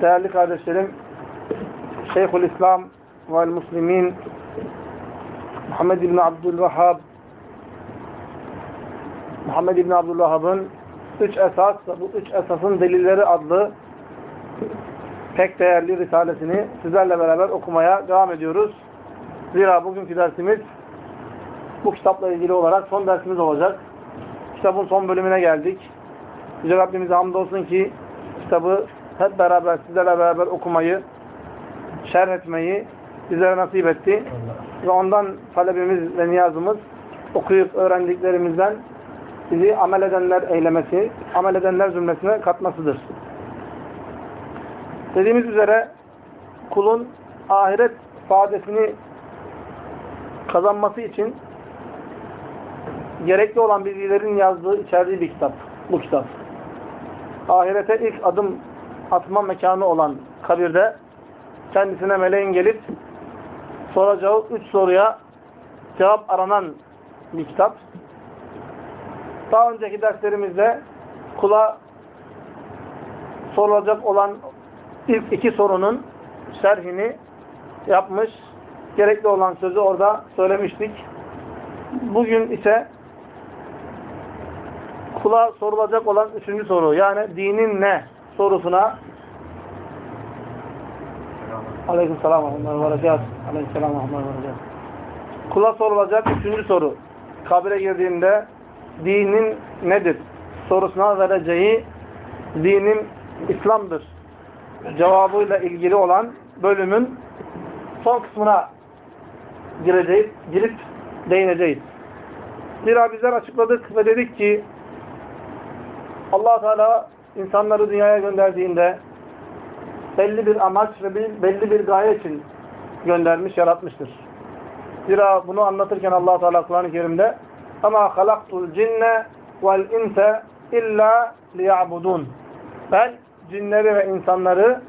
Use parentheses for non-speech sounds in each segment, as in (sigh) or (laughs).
Değerli kardeşlerim, Şeyhül İslam ve Müslimin Muhammed İbni Abdülvahhab Muhammed İbni Abdülvahhab'ın Üç Esas, bu Üç Esas'ın Delilleri adlı pek değerli risalesini sizlerle beraber okumaya devam ediyoruz. Zira bugünkü dersimiz bu kitapla ilgili olarak son dersimiz olacak. Kitabın son bölümüne geldik. Yüce Rabbimize hamdolsun ki kitabı hep beraber sizlerle beraber okumayı, şerh etmeyi bizlere nasip etti. Ve ondan talebimiz ve niyazımız okuyup öğrendiklerimizden bizi amel edenler eylemesi, amel edenler zümresine katmasıdır. Dediğimiz üzere kulun ahiret saadetini kazanması için gerekli olan bilgilerin yazdığı, içerdiği bir kitap. Bu kitap. Ahirete ilk adım atma mekanı olan kabirde kendisine meleğin gelip soracağı üç soruya cevap aranan bir kitap. Daha önceki derslerimizde kula sorulacak olan ilk iki sorunun şerhini yapmış, gerekli olan sözü orada söylemiştik. Bugün ise kula sorulacak olan üçüncü soru, yani dinin ne sorusuna Aleyküm selam. Aleyküm. Kula sorulacak üçüncü soru. Kabire girdiğinde dinin nedir? Sorusuna vereceği dinim İslam'dır. Cevabıyla ilgili olan bölümün son kısmına gireceğiz, girip değineceğiz. Zira bizler açıkladık ve dedik ki allah Teala insanları dünyaya gönderdiğinde belli bir amaç ve belli bir gaye için göndermiş, yaratmıştır. Zira bunu anlatırken allah Teala Kur'an-ı Kerim'de ama halaktul cinne vel inse illa. Ben cinleri ve insanları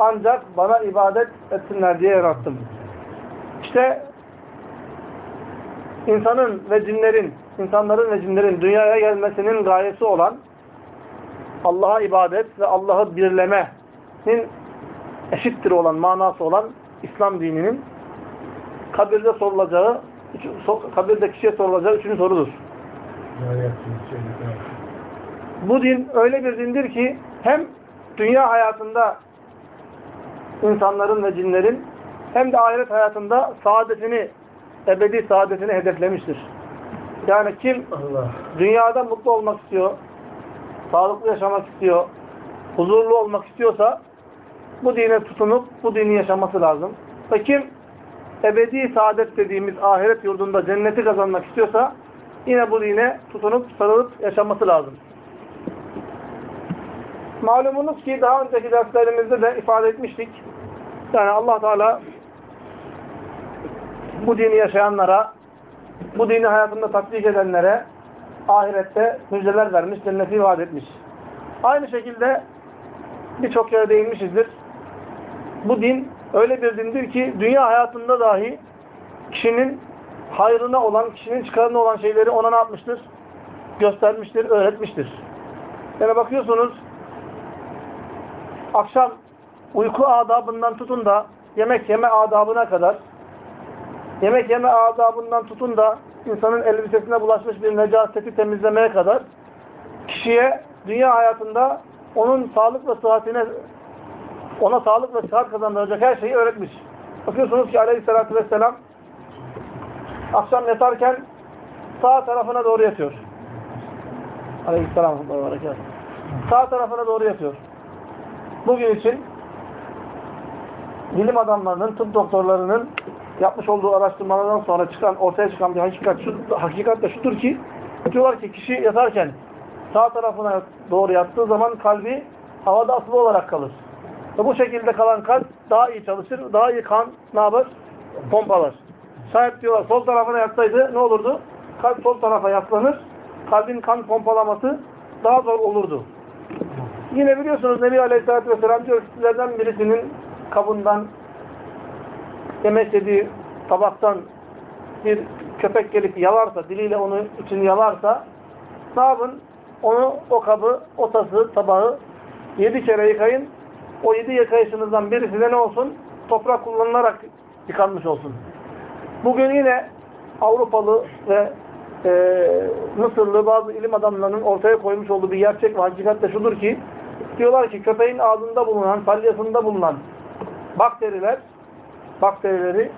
ancak bana ibadet etsinler diye yarattım. İşte insanın ve cinlerin, insanların ve cinlerin dünyaya gelmesinin gayesi olan Allah'a ibadet ve Allah'ı birlemenin eşittir olan, manası olan İslam dininin kabirde sorulacağı, kabirde kişiye sorulacağı üçüncü sorudur. Bu din öyle bir dindir ki hem dünya hayatında insanların ve cinlerin hem de ahiret hayatında saadetini, ebedi saadetini hedeflemiştir. Yani kim Allah. dünyada mutlu olmak istiyor, sağlıklı yaşamak istiyor, huzurlu olmak istiyorsa bu dine tutunup bu dini yaşaması lazım. Ve kim ebedi saadet dediğimiz ahiret yurdunda cenneti kazanmak istiyorsa yine bu dine tutunup sarılıp yaşaması lazım. Malumunuz ki daha önceki derslerimizde de ifade etmiştik. Yani allah Teala bu dini yaşayanlara, bu dini hayatında tatbik edenlere ahirette müjdeler vermiş, cenneti vaat etmiş. Aynı şekilde birçok yere değinmişizdir. bu din öyle bir dindir ki dünya hayatında dahi kişinin hayrına olan, kişinin çıkarına olan şeyleri ona ne yapmıştır? Göstermiştir, öğretmiştir. Yani bakıyorsunuz akşam uyku adabından tutun da yemek yeme adabına kadar yemek yeme adabından tutun da insanın elbisesine bulaşmış bir necaseti temizlemeye kadar kişiye dünya hayatında onun sağlık ve sıhhatine ona sağlık ve sıhhat kazandıracak her şeyi öğretmiş. Bakıyorsunuz ki aleyhissalatü vesselam akşam yatarken sağ tarafına doğru yatıyor. Aleyhisselam sağ tarafına doğru yatıyor. Bugün için bilim adamlarının, tıp doktorlarının yapmış olduğu araştırmalardan sonra çıkan, ortaya çıkan bir hakikat, şu, hakikat de şudur ki diyorlar ki kişi yatarken sağ tarafına doğru yattığı zaman kalbi havada asılı olarak kalır. Ve bu şekilde kalan kalp daha iyi çalışır, daha iyi kan ne yapar? Pompalar. Şayet diyorlar sol tarafına yatsaydı ne olurdu? Kalp sol tarafa yaslanır, kalbin kan pompalaması daha zor olurdu. Yine biliyorsunuz Nebi Aleyhisselatü Vesselam diyor sizlerden birisinin kabından yemek yediği tabaktan bir köpek gelip yalarsa, diliyle onu için yalarsa ne yapın? Onu, o kabı, o tası, tabağı yedi kere yıkayın. O yedi yıkayışınızdan birisi de ne olsun? Toprak kullanılarak yıkanmış olsun. Bugün yine Avrupalı ve e, Mısırlı bazı ilim adamlarının ortaya koymuş olduğu bir gerçek ve hakikat de şudur ki diyorlar ki köpeğin ağzında bulunan, salyasında bulunan bakteriler bakterileri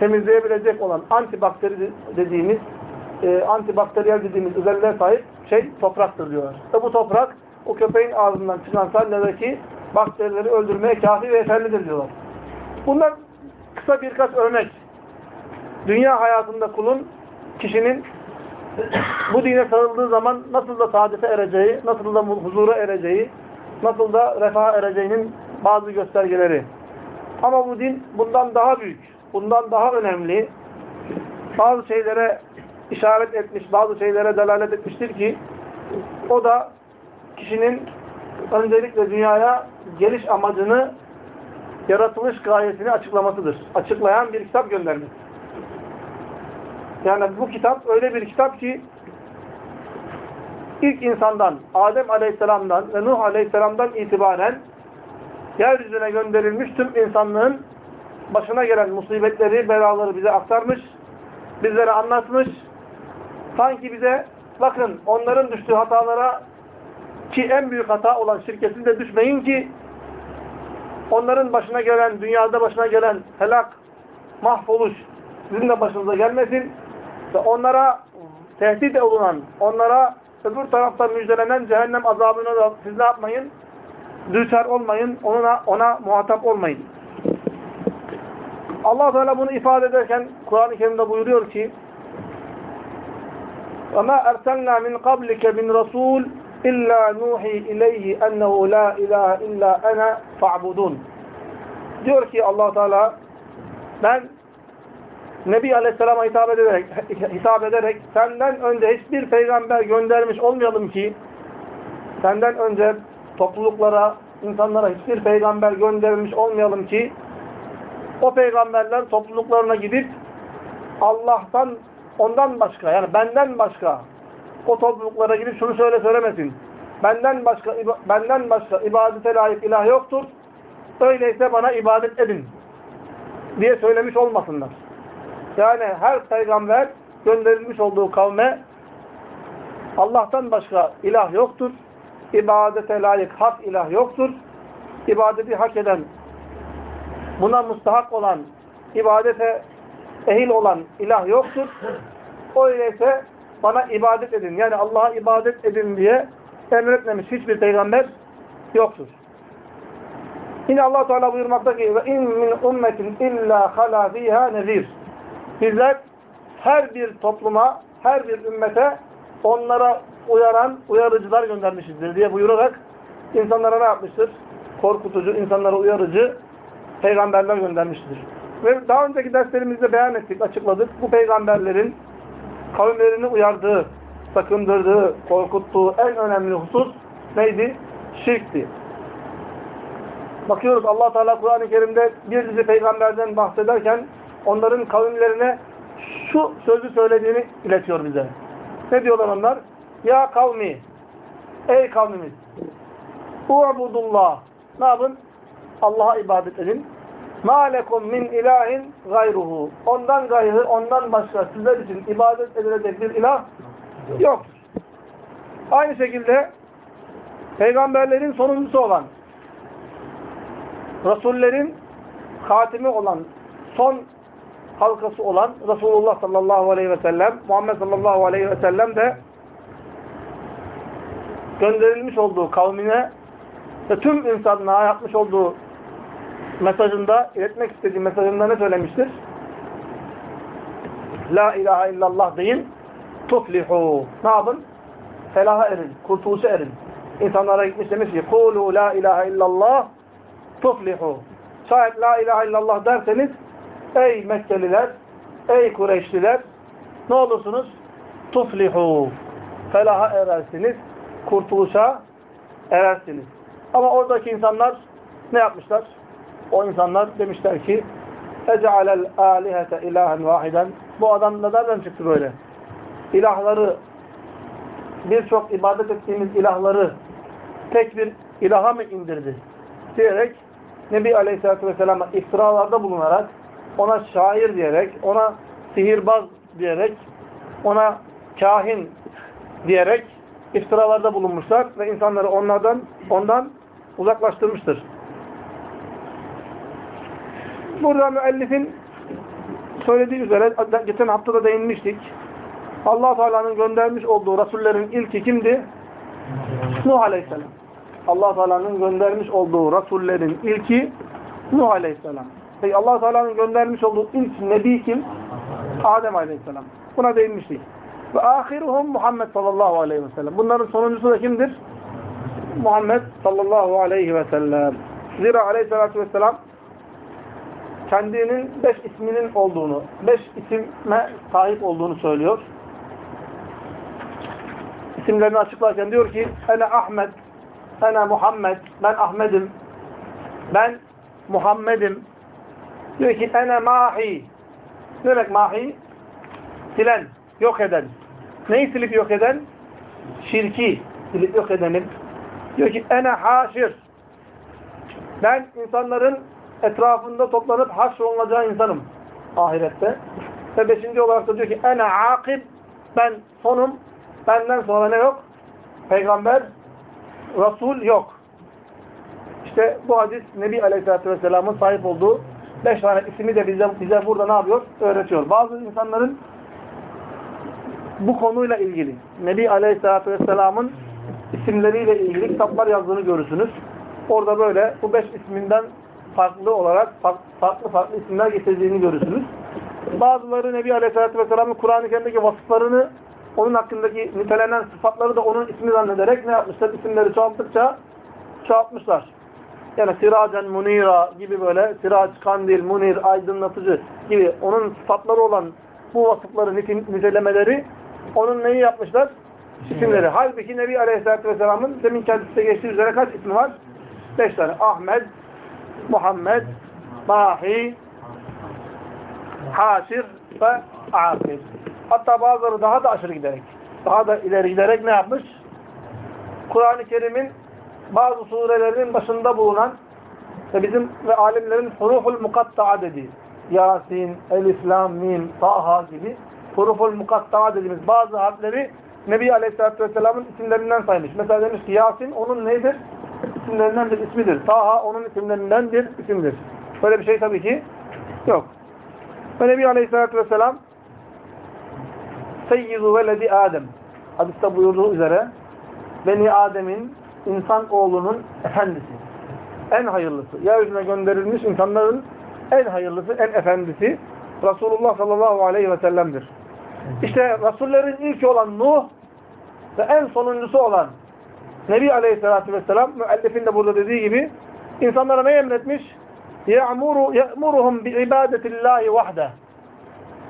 temizleyebilecek olan antibakteri dediğimiz e, antibakteriyel dediğimiz özelliğe sahip şey topraktır diyorlar. Ve bu toprak o köpeğin ağzından çıkan salyadaki bakterileri öldürmeye kafi ve yeterlidir diyorlar. Bunlar kısa birkaç örnek. Dünya hayatında kulun, kişinin (clears throat) bu dine sarıldığı zaman nasıl da saadete ereceği, nasıl da huzura ereceği, nasıl da refaha ereceğinin bazı göstergeleri. Ama bu din bundan daha büyük, bundan daha önemli, bazı şeylere işaret etmiş, bazı şeylere delalet etmiştir ki o da kişinin öncelikle dünyaya geliş amacını yaratılış gayesini açıklamasıdır. Açıklayan bir kitap göndermek. Yani bu kitap öyle bir kitap ki ilk insandan, Adem Aleyhisselam'dan ve Nuh Aleyhisselam'dan itibaren yeryüzüne gönderilmiş tüm insanlığın başına gelen musibetleri, belaları bize aktarmış, bizlere anlatmış. Sanki bize bakın onların düştüğü hatalara ki en büyük hata olan şirketin de düşmeyin ki onların başına gelen, dünyada başına gelen helak, mahvoluş sizin de başınıza gelmesin ve onlara tehdit olunan, onlara öbür tarafta müjdelenen cehennem azabına da siz ne yapmayın? düçar olmayın, ona, ona muhatap olmayın. Allah Teala bunu ifade ederken Kur'an-ı Kerim'de buyuruyor ki: "Ve ma ersalna min qablike min rasul illa nuhi ileyhi ennehu la ilahe illa ana fa'budun." Diyor ki Allah Teala ben Nebi Aleyhisselam'a hitap ederek hitap ederek senden önce hiçbir peygamber göndermiş olmayalım ki senden önce topluluklara, insanlara hiçbir peygamber göndermiş olmayalım ki o peygamberler topluluklarına gidip Allah'tan ondan başka yani benden başka o topluluklara gidip şunu söyle söylemesin. Benden başka benden başka ibadete layık ilah yoktur. Öyleyse bana ibadet edin diye söylemiş olmasınlar. Yani her peygamber gönderilmiş olduğu kavme Allah'tan başka ilah yoktur. İbadete layık hak ilah yoktur. İbadeti hak eden, buna mustahak olan, ibadete ehil olan ilah yoktur. Öyleyse bana ibadet edin. Yani Allah'a ibadet edin diye emretmemiş hiçbir peygamber yoktur. Yine Allah Teala buyurmakta ki ve in min ummetin illa hala fiha nezir. Bizler her bir topluma, her bir ümmete onlara uyaran uyarıcılar göndermişizdir diye buyurarak insanlara ne yapmıştır? Korkutucu, insanlara uyarıcı peygamberler göndermiştir. Ve daha önceki derslerimizde beyan ettik, açıkladık. Bu peygamberlerin kavimlerini uyardığı, sakındırdığı, korkuttuğu en önemli husus neydi? Şirkti. Bakıyoruz allah Teala Kur'an-ı Kerim'de bir dizi peygamberden bahsederken onların kavimlerine şu sözü söylediğini iletiyor bize. Ne diyorlar onlar? Ya kavmi, ey kavmimiz, u'budullah. Ne yapın? Allah'a ibadet edin. Ma lekum min ilahin gayruhu. Ondan gayrı, ondan başka sizler için ibadet edilecek bir ilah yok. Aynı şekilde peygamberlerin sonuncusu olan Resullerin hatimi olan son halkası olan Resulullah sallallahu aleyhi ve sellem Muhammed sallallahu aleyhi ve sellem de gönderilmiş olduğu kavmine ve tüm insanlığa yapmış olduğu mesajında, iletmek istediği mesajında ne söylemiştir? La ilahe illallah deyin, tuflihu. Ne yapın? Felaha erin, kurtuluşa erin. İnsanlara gitmiş demiş ki, Kulu la ilahe illallah, tuflihu. Şayet la ilahe illallah derseniz, ey Mekkeliler, ey Kureyşliler, ne olursunuz? Tuflihu. Felaha erersiniz, kurtuluşa erersiniz. Ama oradaki insanlar ne yapmışlar? O insanlar demişler ki اَجَعَلَ الْآلِهَةَ اِلَٰهًا وَاحِدًا Bu adam nereden çıktı böyle? İlahları, birçok ibadet ettiğimiz ilahları tek bir ilaha mı indirdi? Diyerek Nebi Aleyhisselatü Vesselam'a iftiralarda bulunarak, ona şair diyerek, ona sihirbaz diyerek, ona kahin diyerek iftiralarda bulunmuşlar ve insanları onlardan ondan uzaklaştırmıştır. Burada müellifin söylediği üzere geçen hafta da değinmiştik. allah Teala'nın göndermiş olduğu Resullerin ilki kimdi? Nuh Aleyhisselam. allah Teala'nın göndermiş olduğu Resullerin ilki Nuh Aleyhisselam. Peki allah Teala'nın göndermiş olduğu ilk Nebi kim? Adem Aleyhisselam. Buna değinmiştik. Ve ahiruhum Muhammed sallallahu aleyhi ve sellem. Bunların sonuncusu da kimdir? Muhammed sallallahu aleyhi ve sellem. Zira aleyhissalatü vesselam kendinin beş isminin olduğunu, beş isime sahip olduğunu söylüyor. İsimlerini açıklarken diyor ki Ene Ahmet, Ene Muhammed, ben Ahmet'im, ben Muhammed'im. Diyor ki Ene Mahi. Ne demek Mahi? Silen, yok eden. Neyi silip yok eden? Şirki silip yok edenim. Diyor ki ene haşir. Ben insanların etrafında toplanıp haşrolunacağı insanım ahirette. Ve beşinci olarak da diyor ki ene akib. Ben sonum. Benden sonra ne yok? Peygamber, Resul yok. İşte bu hadis Nebi Aleyhisselatü Vesselam'ın sahip olduğu beş tane ismi de bize, bize burada ne yapıyor? Öğretiyor. Bazı insanların bu konuyla ilgili Nebi Aleyhisselatü Vesselam'ın isimleriyle ilgili kitaplar yazdığını görürsünüz. Orada böyle bu beş isminden farklı olarak farklı farklı isimler getirdiğini görürsünüz. Bazıları Nebi Aleyhisselatü Vesselam'ın Kur'an-ı Kerim'deki vasıflarını onun hakkındaki nitelenen sıfatları da onun ismi zannederek ne yapmışlar? İsimleri çoğalttıkça çoğaltmışlar. Yani Siracen Munira gibi böyle Sirac, Kandil, Munir, Aydınlatıcı gibi onun sıfatları olan bu vasıfları, nitelemeleri onun neyi yapmışlar? İsimleri. Halbuki Nebi Aleyhisselatü Vesselam'ın demin kendisi de geçtiği üzere kaç ismi var? Beş tane. Ahmet, Muhammed, Mahi, Haşir ve Akif. Hatta bazıları daha da aşırı giderek, daha da ileri giderek ne yapmış? Kur'an-ı Kerim'in bazı surelerinin başında bulunan ve bizim ve alimlerin huruful mukatta'a dediği Yasin, El-İslam, Mim, Taha gibi huruful mukatta'a dediğimiz bazı harfleri Nebi Aleyhisselatü Vesselam'ın isimlerinden saymış. Mesela demiş ki Yasin onun neydir? İsimlerinden bir ismidir. Taha onun isimlerinden bir isimdir. Böyle bir şey tabii ki yok. Ve Nebi Aleyhisselatü Vesselam Seyyidu veledi Adem hadiste buyurduğu üzere Beni Adem'in insan oğlunun efendisi. En hayırlısı. Yeryüzüne gönderilmiş insanların en hayırlısı, en efendisi Resulullah sallallahu aleyhi ve sellem'dir. İşte Resullerin ilki olan Nuh ve en sonuncusu olan Nebi Aleyhisselatü Vesselam müellifin de burada dediği gibi insanlara ne emretmiş? يَعْمُرُ يَأْمُرُهُمْ بِعِبَادَةِ اللّٰهِ وَحْدَ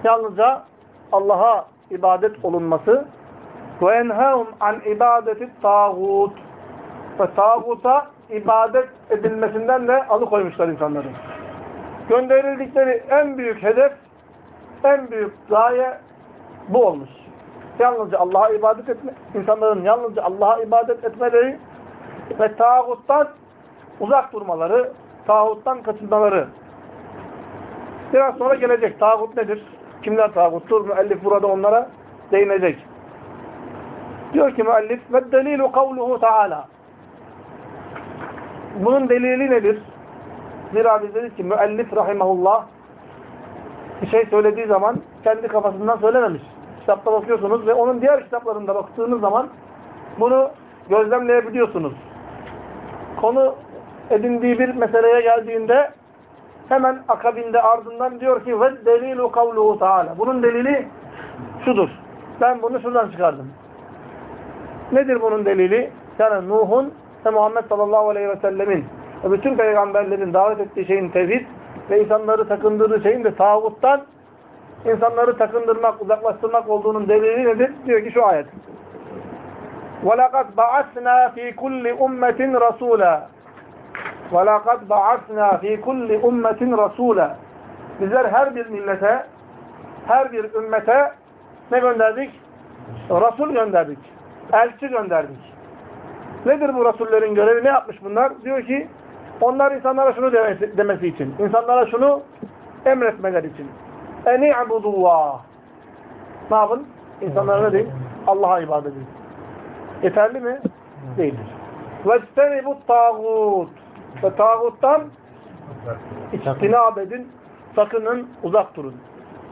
Yalnızca Allah'a ibadet olunması وَيَنْهَاهُمْ عَنْ اِبَادَةِ الطَّاغُوتِ Ve tağuta ibadet edilmesinden de alıkoymuşlar insanları. Gönderildikleri en büyük hedef, en büyük gaye bu olmuş. Yalnızca Allah'a ibadet etme, insanların yalnızca Allah'a ibadet etmeleri ve tağuttan uzak durmaları, tağuttan kaçınmaları. Biraz sonra gelecek. Tağut nedir? Kimler tağuttur? Müellif burada onlara değinecek. Diyor ki müellif ve delilu kavluhu taala. Bunun delili nedir? Zira biz dedik ki müellif rahimahullah bir şey söylediği zaman kendi kafasından söylememiş. Kitapta bakıyorsunuz ve onun diğer kitaplarında baktığınız zaman bunu gözlemleyebiliyorsunuz. Konu edindiği bir meseleye geldiğinde hemen akabinde ardından diyor ki ve delilu kavluhu taala. Bunun delili şudur. Ben bunu şuradan çıkardım. Nedir bunun delili? Yani Nuh'un ve Muhammed sallallahu aleyhi ve sellemin ve bütün peygamberlerin davet ettiği şeyin tevhid ve insanları takındırdığı şeyin de tağuttan insanları takındırmak, uzaklaştırmak olduğunun delili nedir? Diyor ki şu ayet. وَلَقَدْ بَعَثْنَا ف۪ي كُلِّ اُمَّةٍ رَسُولًا وَلَقَدْ بَعَثْنَا ف۪ي كُلِّ اُمَّةٍ رَسُولًا Bizler her bir millete, her bir ümmete ne gönderdik? Resul gönderdik. Elçi gönderdik. Nedir bu Resullerin görevi? Ne yapmış bunlar? Diyor ki onlar insanlara şunu demesi, demesi için. insanlara şunu emretmeler için. Eni'budullah. Ne yapın? İnsanlara ne deyin? Allah'a ibadet edin. Yeterli mi? Değildir. وَاجْتَنِبُ tağut. Ve tağuttan içtinab edin. Sakının, uzak durun.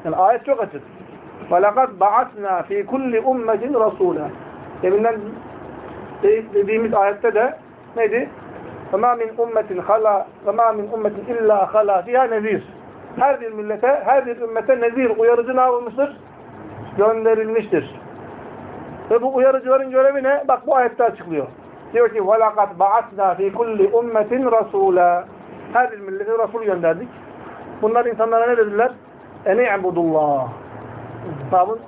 Yani ayet çok açık. وَلَقَدْ بَعَثْنَا ف۪ي كُلِّ اُمَّةٍ رَسُولًا Deminden dediğimiz ayette de neydi? وَمَا مِنْ اُمَّةٍ خَلَا وَمَا مِنْ اُمَّةٍ اِلَّا خَلَا فِيهَا nezir. Her bir millete, her bir ümmete nezir, uyarıcı ne yapılmıştır? Gönderilmiştir. Ve bu uyarıcıların görevi ne? Bak bu ayette açıklıyor. Diyor ki وَلَقَدْ بَعَثْنَا ف۪ي كُلِّ اُمَّةٍ رَسُولًا Her bir millete Resul gönderdik. Bunlar insanlara ne dediler? اَنِعْبُدُ اللّٰهِ Ne yapın?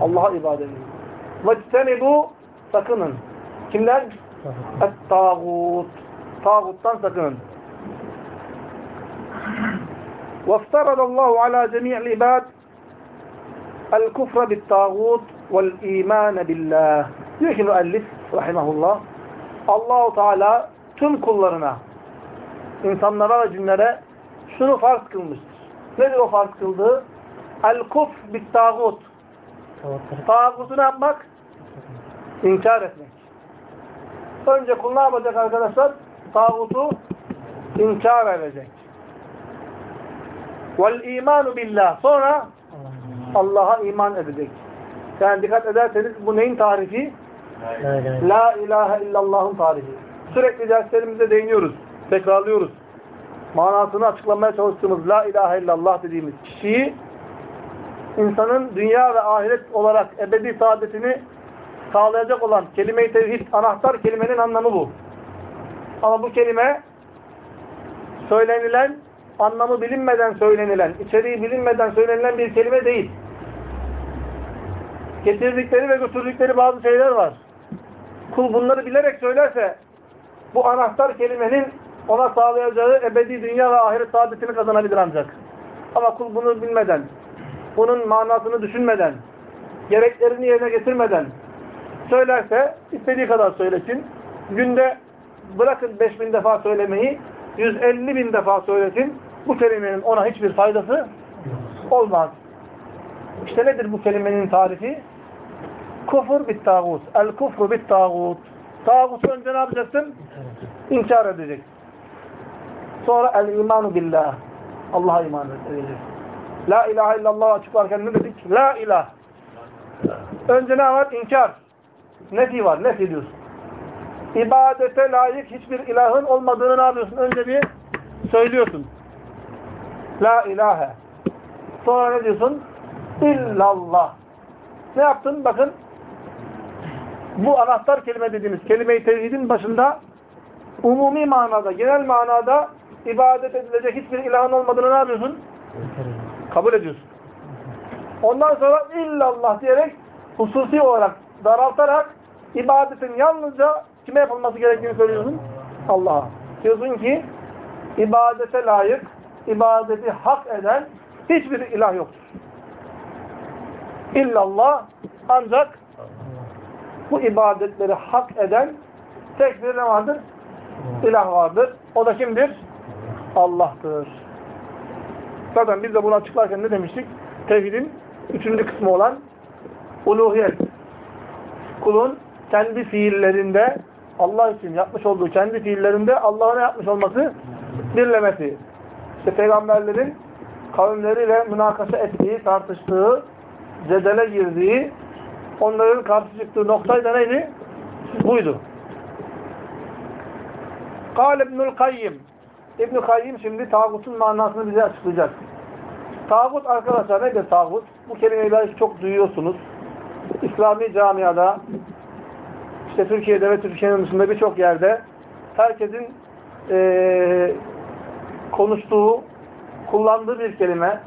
Allah'a ibadet edin. وَاجْتَنِبُوا Sakının. Kimden? Et-tağut. Tağuttan sakının. وَافْتَرَضَ اللّٰهُ عَلَى جَمِيعِ الْعِبَادِ الْكُفْرَ بِالتَّاغُوتِ وَالْا۪يمَانَ بِاللّٰهِ Diyor ki müellif rahimahullah Allahu Teala tüm kullarına insanlara ve cinlere şunu farz kılmıştır. Nedir o farz kıldığı? El-kuf bit-tağut. Tağutu ne yapmak? İnkar etmek. Önce kul ne yapacak arkadaşlar? Tağutu inkar edecek. Vel imanu billah. Sonra Allah'a iman edecek. Yani dikkat ederseniz bu neyin tarifi? La ilahe illallah'ın tarifi. Sürekli derslerimizde değiniyoruz. Tekrarlıyoruz. Manasını açıklamaya çalıştığımız La ilahe illallah dediğimiz kişiyi insanın dünya ve ahiret olarak ebedi saadetini sağlayacak olan kelime-i tevhid anahtar kelimenin anlamı bu. Ama bu kelime söylenilen, anlamı bilinmeden söylenilen, içeriği bilinmeden söylenilen bir kelime değil. Getirdikleri ve götürdükleri bazı şeyler var. Kul bunları bilerek söylerse bu anahtar kelimenin ona sağlayacağı ebedi dünya ve ahiret saadetini kazanabilir ancak. Ama kul bunu bilmeden, bunun manasını düşünmeden, gereklerini yerine getirmeden söylerse istediği kadar söylesin. Günde bırakın 5000 defa söylemeyi 150 bin defa söylesin. Bu kelimenin ona hiçbir faydası olmaz. İşte nedir bu kelimenin tarifi? Kufur bit tağut. El kufru bit tağut. Tağutu önce ne yapacaksın? İnkar edeceksin. Sonra el imanu billah. Allah'a iman edeceksin. La ilahe illallah açıklarken ne dedik? La ilah. Önce ne var? İnkar. Nefi var. Nefi diyorsun. İbadete layık hiçbir ilahın olmadığını ne yapıyorsun? Önce bir söylüyorsun. La ilahe. Sonra ne diyorsun? İllallah. Ne yaptın? Bakın bu anahtar kelime dediğimiz kelime-i tevhidin başında umumi manada, genel manada ibadet edilecek hiçbir ilahın olmadığını ne yapıyorsun? Kabul ediyorsun. Ondan sonra illallah diyerek hususi olarak daraltarak ibadetin yalnızca kime yapılması gerektiğini söylüyorsun? Allah'a. Diyorsun ki ibadete layık, ibadeti hak eden hiçbir ilah yoktur. İllallah ancak bu ibadetleri hak eden tek bir ne vardır? İlah vardır. O da kimdir? Allah'tır. Zaten biz de bunu açıklarken ne demiştik? Tevhidin üçüncü kısmı olan uluhiyet. Kulun kendi fiillerinde Allah için yapmış olduğu kendi fiillerinde Allah'a yapmış olması birlemesi. İşte peygamberlerin kavimleriyle münakaşa ettiği, tartıştığı, cedele girdiği, onların karşı çıktığı noktayı da neydi? Buydu. Kâle İbnül Kayyim. İbnül Kayyim şimdi tağutun manasını bize açıklayacak. Tağut arkadaşlar nedir tağut? Bu kelimeyi belki çok duyuyorsunuz. İslami camiada, işte Türkiye'de ve Türkiye'nin dışında birçok yerde herkesin ee, konuştuğu, kullandığı bir kelime.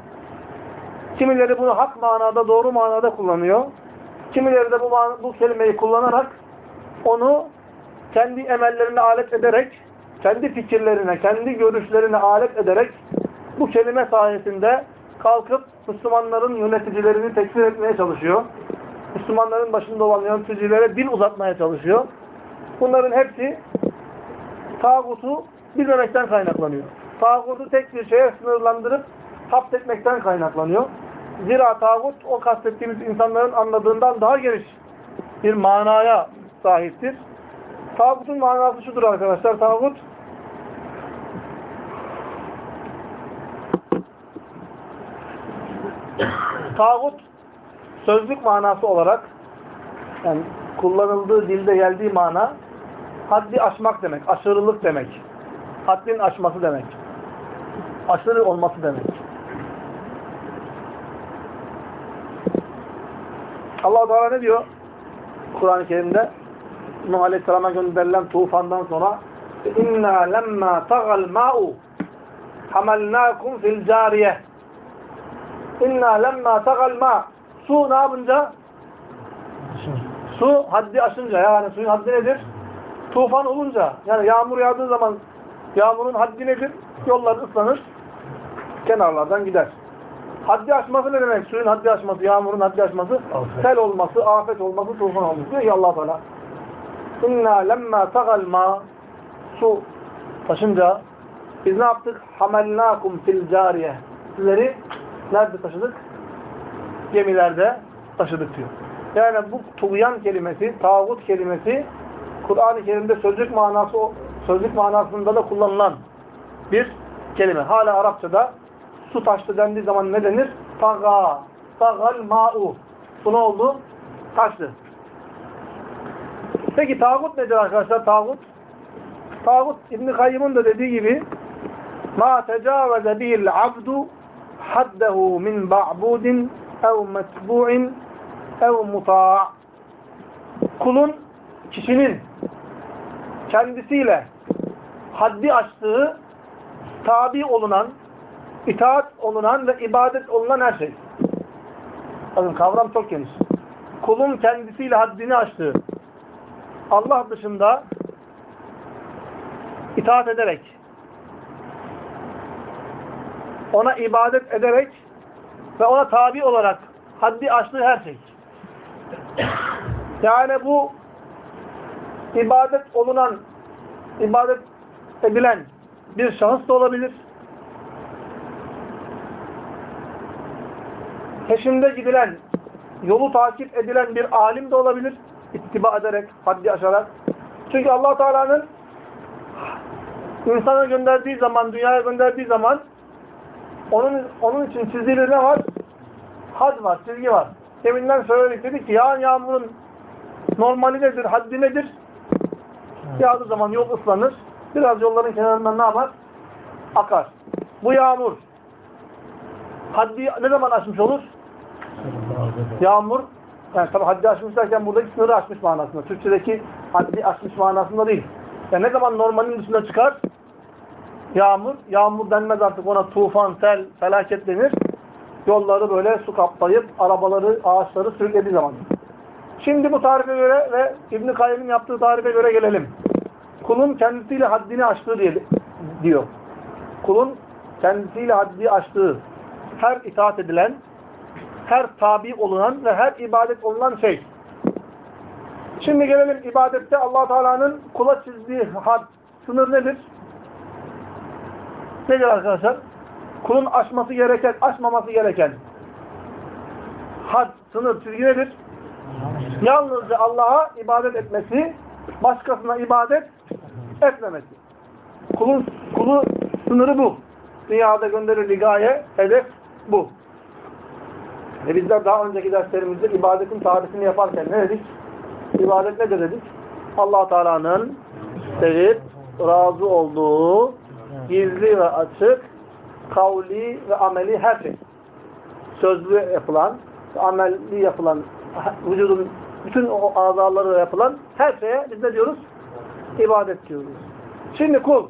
Kimileri bunu hak manada, doğru manada kullanıyor. Kimileri de bu, bu kelimeyi kullanarak onu kendi emellerine alet ederek, kendi fikirlerine, kendi görüşlerine alet ederek bu kelime sayesinde kalkıp Müslümanların yöneticilerini tekfir etmeye çalışıyor. Müslümanların başında olan yöneticilere dil uzatmaya çalışıyor. Bunların hepsi tağutu bilmemekten kaynaklanıyor. Tağutu tek bir şeye sınırlandırıp hapsetmekten kaynaklanıyor. Zira tağut o kastettiğimiz insanların anladığından daha geniş bir manaya sahiptir. Tağutun manası şudur arkadaşlar. Tağut Tağut sözlük manası olarak yani kullanıldığı dilde geldiği mana haddi aşmak demek, aşırılık demek. Haddin aşması demek. Aşırı olması demek. Allah Teala ne diyor? Kur'an-ı Kerim'de Nuh Aleyhisselam'a gönderilen tufandan sonra inna lemma tagal ma'u hamalnakum fil cariye inna lemma tagal ma su ne yapınca? Su haddi aşınca yani suyun haddi nedir? Tufan olunca yani yağmur yağdığı zaman yağmurun haddi nedir? Yollar ıslanır kenarlardan gider. Haddi aşması ne demek? Suyun haddi aşması, yağmurun haddi aşması, Afet. sel olması, afet olması, tufan olması. Diyor ki allah Teala İnna lemma tagal ma su taşınca biz ne yaptık? Hamellâkum fil cariye. Sizleri nerede taşıdık? Gemilerde taşıdık diyor. Yani bu tuğyan kelimesi, tağut kelimesi Kur'an-ı Kerim'de sözlük manası sözlük manasında da kullanılan bir kelime. Hala Arapçada su taştı dendiği zaman ne denir? Taga. Tagal ma'u. Su ne oldu? Taştı. Peki tağut nedir arkadaşlar? Tağut. Tağut İbn-i Kayyım'ın da dediği gibi ma tecaveze bihil abdu haddehu min ba'budin ev metbu'in ev muta'a kulun kişinin kendisiyle haddi aştığı tabi olunan itaat olunan ve ibadet olunan her şey. Bakın kavram çok geniş. Kulun kendisiyle haddini aştığı Allah dışında itaat ederek ona ibadet ederek ve ona tabi olarak haddi aştığı her şey. (clears throat) Yani bu ibadet olunan, ibadet edilen bir şahıs da olabilir. Peşinde gidilen, yolu takip edilen bir alim de olabilir. İttiba ederek, haddi aşarak. Çünkü allah Teala'nın insana gönderdiği zaman, dünyaya gönderdiği zaman onun onun için çizdiği ne var? Had var, çizgi var. Deminden söyledik dedik ki yağan yağmurun normali nedir, haddi nedir? Yağdığı zaman yol ıslanır. Biraz yolların kenarından ne yapar? Akar. Bu yağmur. Haddi ne zaman aşmış olur? Yağmur, yani tabi haddi aşmış derken buradaki sınırı aşmış manasında. Türkçedeki haddi aşmış manasında değil. Yani ne zaman normalin dışına çıkar? Yağmur. Yağmur denmez artık ona tufan, sel, felaket denir. Yolları böyle su kaplayıp arabaları, ağaçları sürüklediği zaman. Şimdi bu tarife göre ve İbn-i Kayyım'ın yaptığı tarife göre gelelim. kulun kendisiyle haddini aştığı diye, diyor. Kulun kendisiyle haddi aştığı her itaat edilen, her tabi olunan ve her ibadet olunan şey. Şimdi gelelim ibadette allah Teala'nın kula çizdiği had, sınır nedir? Nedir arkadaşlar? Kulun aşması gereken, aşmaması gereken had, sınır, çizgi nedir? Yalnızca Allah'a ibadet etmesi, başkasına ibadet etmemesi. Kulun, kulu sınırı bu. Dünyada gönderildiği gaye, hedef bu. Ve bizler daha önceki derslerimizde ibadetin tarifini yaparken ne dedik? İbadet nedir dedik? allah Teala'nın sevip, razı olduğu, gizli ve açık, kavli ve ameli her şey. Sözlü yapılan, ameli yapılan, vücudun bütün o azaları yapılan her şeye biz ne diyoruz? İbadet diyoruz. Şimdi kul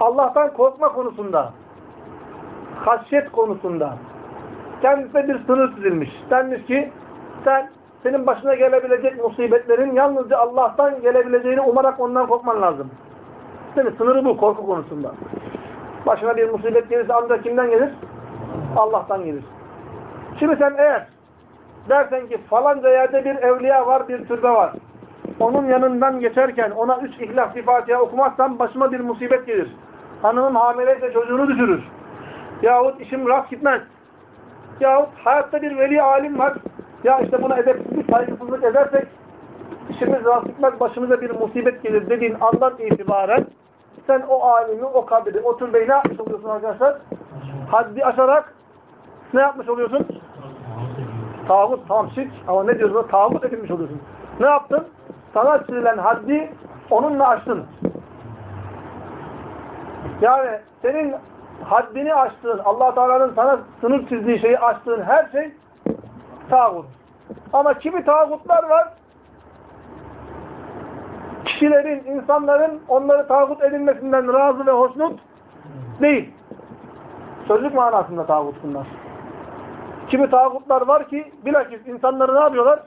Allah'tan korkma konusunda haşyet konusunda kendisine bir sınır çizilmiş. Denmiş ki sen senin başına gelebilecek musibetlerin yalnızca Allah'tan gelebileceğini umarak ondan korkman lazım. Değil Sınırı bu korku konusunda. Başına bir musibet gelirse ancak kimden gelir? Allah'tan gelir. Şimdi sen eğer dersen ki falanca yerde bir evliya var, bir türbe var. Onun yanından geçerken ona üç ihlas bir Fatiha okumazsam başıma bir musibet gelir. Hanımım hamileyse çocuğunu düşürür. Yahut işim rast gitmez. Yahut hayatta bir veli alim var. Ya işte buna edepsizlik, saygısızlık edersek işimiz rast gitmez, başımıza bir musibet gelir dediğin andan itibaren sen o alimi, o kabiri, o türbeyi ne yapmış oluyorsun arkadaşlar? Haddi aşarak ne yapmış oluyorsun? Tağut, tamam şirk ama ne diyorsun? Tağut edilmiş oluyorsun. Ne yaptın? Sana çizilen haddi onunla aştın. Yani senin haddini aştığın, allah Teala'nın sana sınır çizdiği şeyi aştığın her şey tağut. Ama kimi tağutlar var? Kişilerin, insanların onları tağut edilmesinden razı ve hoşnut değil. Sözlük manasında tağut bunlar. Kimi tağutlar var ki bilakis insanları ne yapıyorlar?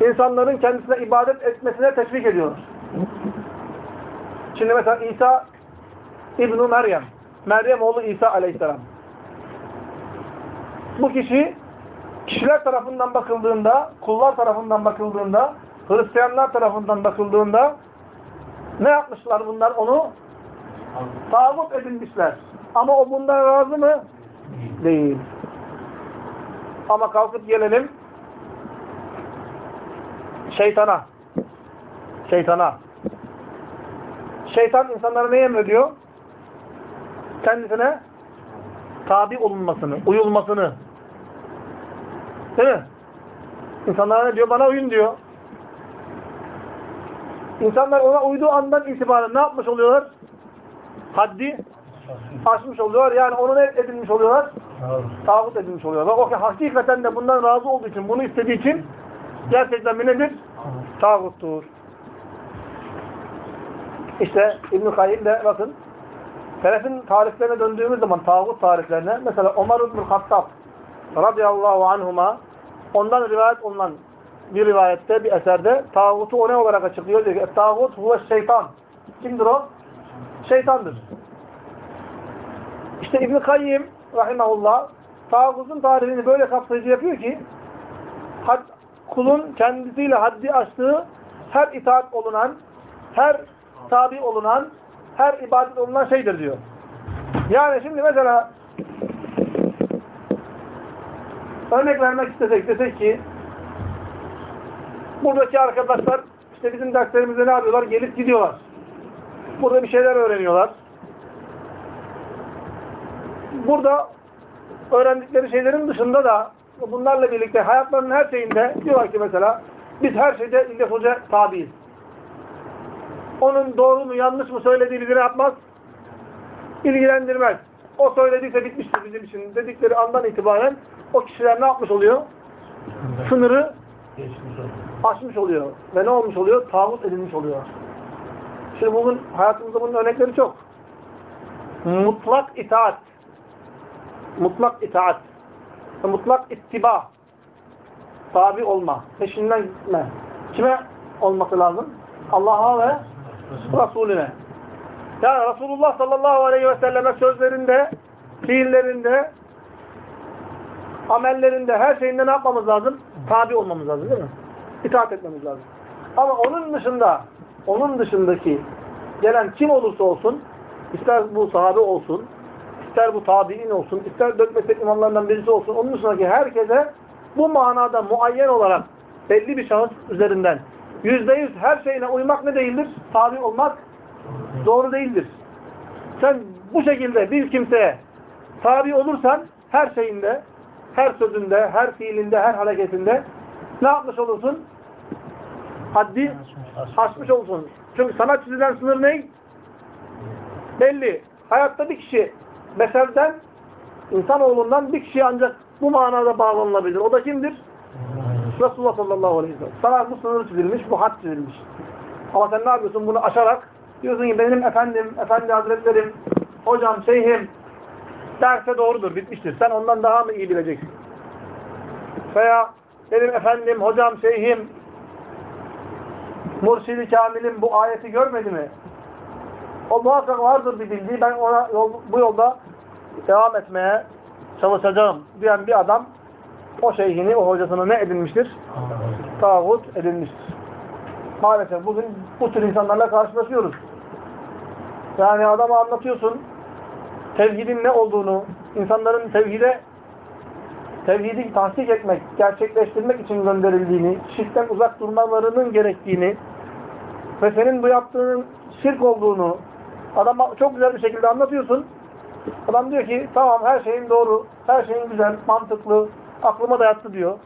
İnsanların kendisine ibadet etmesine teşvik ediyorlar. Şimdi mesela İsa İbn-i Meryem. Meryem oğlu İsa aleyhisselam. Bu kişi kişiler tarafından bakıldığında, kullar tarafından bakıldığında, Hristiyanlar tarafından bakıldığında ne yapmışlar bunlar? Onu tağut edinmişler. Ama o bundan razı mı? Değil. Ama kalkıp gelelim şeytana. Şeytana. Şeytan insanlara ne emrediyor? Kendisine tabi olunmasını, uyulmasını. Değil mi? İnsanlara ne diyor? Bana uyun diyor. İnsanlar ona uyduğu andan itibaren ne yapmış oluyorlar? Haddi aşmış oluyorlar. Yani onu ne edilmiş oluyorlar? Tağut edilmiş oluyorlar. O ki hakikaten de bundan razı olduğu için, bunu istediği için gerçekten bir nedir? Tağuttur. İşte İbn-i Kayyim de bakın Selefin tariflerine döndüğümüz zaman tağut tariflerine mesela Ömer İbn-i Hattab radıyallahu anhuma ondan rivayet olunan bir rivayette, bir eserde tağutu o ne olarak açıklıyor? Diyor ki, tağut huve şeytan. Kimdir o? Şeytandır. İşte İbn-i Kayyim rahimahullah tağutun tarifini böyle kapsayıcı yapıyor ki had, kulun kendisiyle haddi aştığı her itaat olunan, her tabi olunan, her ibadet olunan şeydir diyor. Yani şimdi mesela örnek vermek istesek, desek ki buradaki arkadaşlar işte bizim derslerimizde ne yapıyorlar? Gelip gidiyorlar. Burada bir şeyler öğreniyorlar. Burada öğrendikleri şeylerin dışında da bunlarla birlikte hayatlarının her şeyinde diyorlar ki mesela biz her şeyde İlyas Hoca tabiiz. Onun doğru mu yanlış mı söylediği bizi yapmaz? İlgilendirmez. O söylediyse bitmiştir bizim için dedikleri andan itibaren o kişiler ne yapmış oluyor? Sınırı aşmış oluyor. Ve ne olmuş oluyor? Tağut edilmiş oluyor. Şimdi bugün hayatımızda bunun örnekleri çok. Mutlak itaat. Mutlak itaat. Mutlak ittiba. tabi olma, peşinden gitme. Kime olması lazım? Allah'a ve Resulüne. Yani Resulullah sallallahu aleyhi ve selleme sözlerinde, fiillerinde, amellerinde, her şeyinde ne yapmamız lazım? Tabi olmamız lazım değil mi? İtaat etmemiz lazım. Ama onun dışında, onun dışındaki gelen kim olursa olsun, ister bu sahabe olsun, ister bu tabi'in olsun, ister dört mezhep imamlarından birisi olsun, onun dışındaki herkese bu manada muayyen olarak belli bir şahıs üzerinden yüzde yüz her şeyine uymak ne değildir? Tabi olmak doğru değildir. Sen bu şekilde bir kimseye tabi olursan her şeyinde, her sözünde, her fiilinde, her hareketinde ne yapmış olursun? Haddi aşmış olursun. Çünkü sana çizilen sınır ne? Belli. Hayatta bir kişi beşerden, insanoğlundan bir kişi ancak bu manada bağlanılabilir. O da kimdir? Resulullah sallallahu aleyhi ve sellem. Sana bu sınır çizilmiş, bu had çizilmiş. Ama sen ne yapıyorsun? Bunu aşarak diyorsun ki benim efendim, efendi hazretlerim, hocam, şeyhim derse doğrudur, bitmiştir. Sen ondan daha mı iyi bileceksin? Veya benim efendim, hocam, şeyhim, murşidi kamilim bu ayeti görmedi mi? O muhakkak vardır bir bildiği. Ben ona yol, bu yolda devam etmeye çalışacağım diyen bir adam o şeyhini, o hocasını ne edinmiştir? Tağut edinmiştir. Maalesef bugün bu tür insanlarla karşılaşıyoruz. Yani adama anlatıyorsun tevhidin ne olduğunu, insanların tevhide tevhidi tahsik etmek, gerçekleştirmek için gönderildiğini, şirkten uzak durmalarının gerektiğini ve senin bu yaptığının şirk olduğunu adama çok güzel bir şekilde anlatıyorsun. Adam diyor ki tamam her şeyin doğru, her şeyin güzel, mantıklı, aklıma da yattı diyor.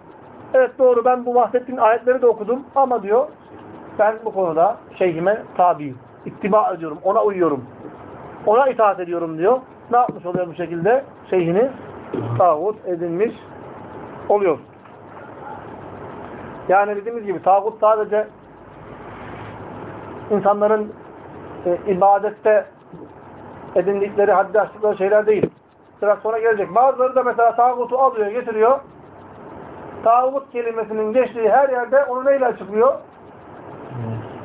Evet doğru ben bu bahsettiğin ayetleri de okudum ama diyor ben bu konuda şeyhime tabiyim. İttiba ediyorum, ona uyuyorum. Ona itaat ediyorum diyor. Ne yapmış oluyor bu şekilde? Şeyhini tağut edinmiş oluyor. Yani dediğimiz gibi tağut sadece insanların e, ibadette edindikleri, haddi açtıkları şeyler değil. Biraz sonra gelecek. Bazıları da mesela tağutu alıyor, getiriyor. Tağut kelimesinin geçtiği her yerde onu neyle açıklıyor?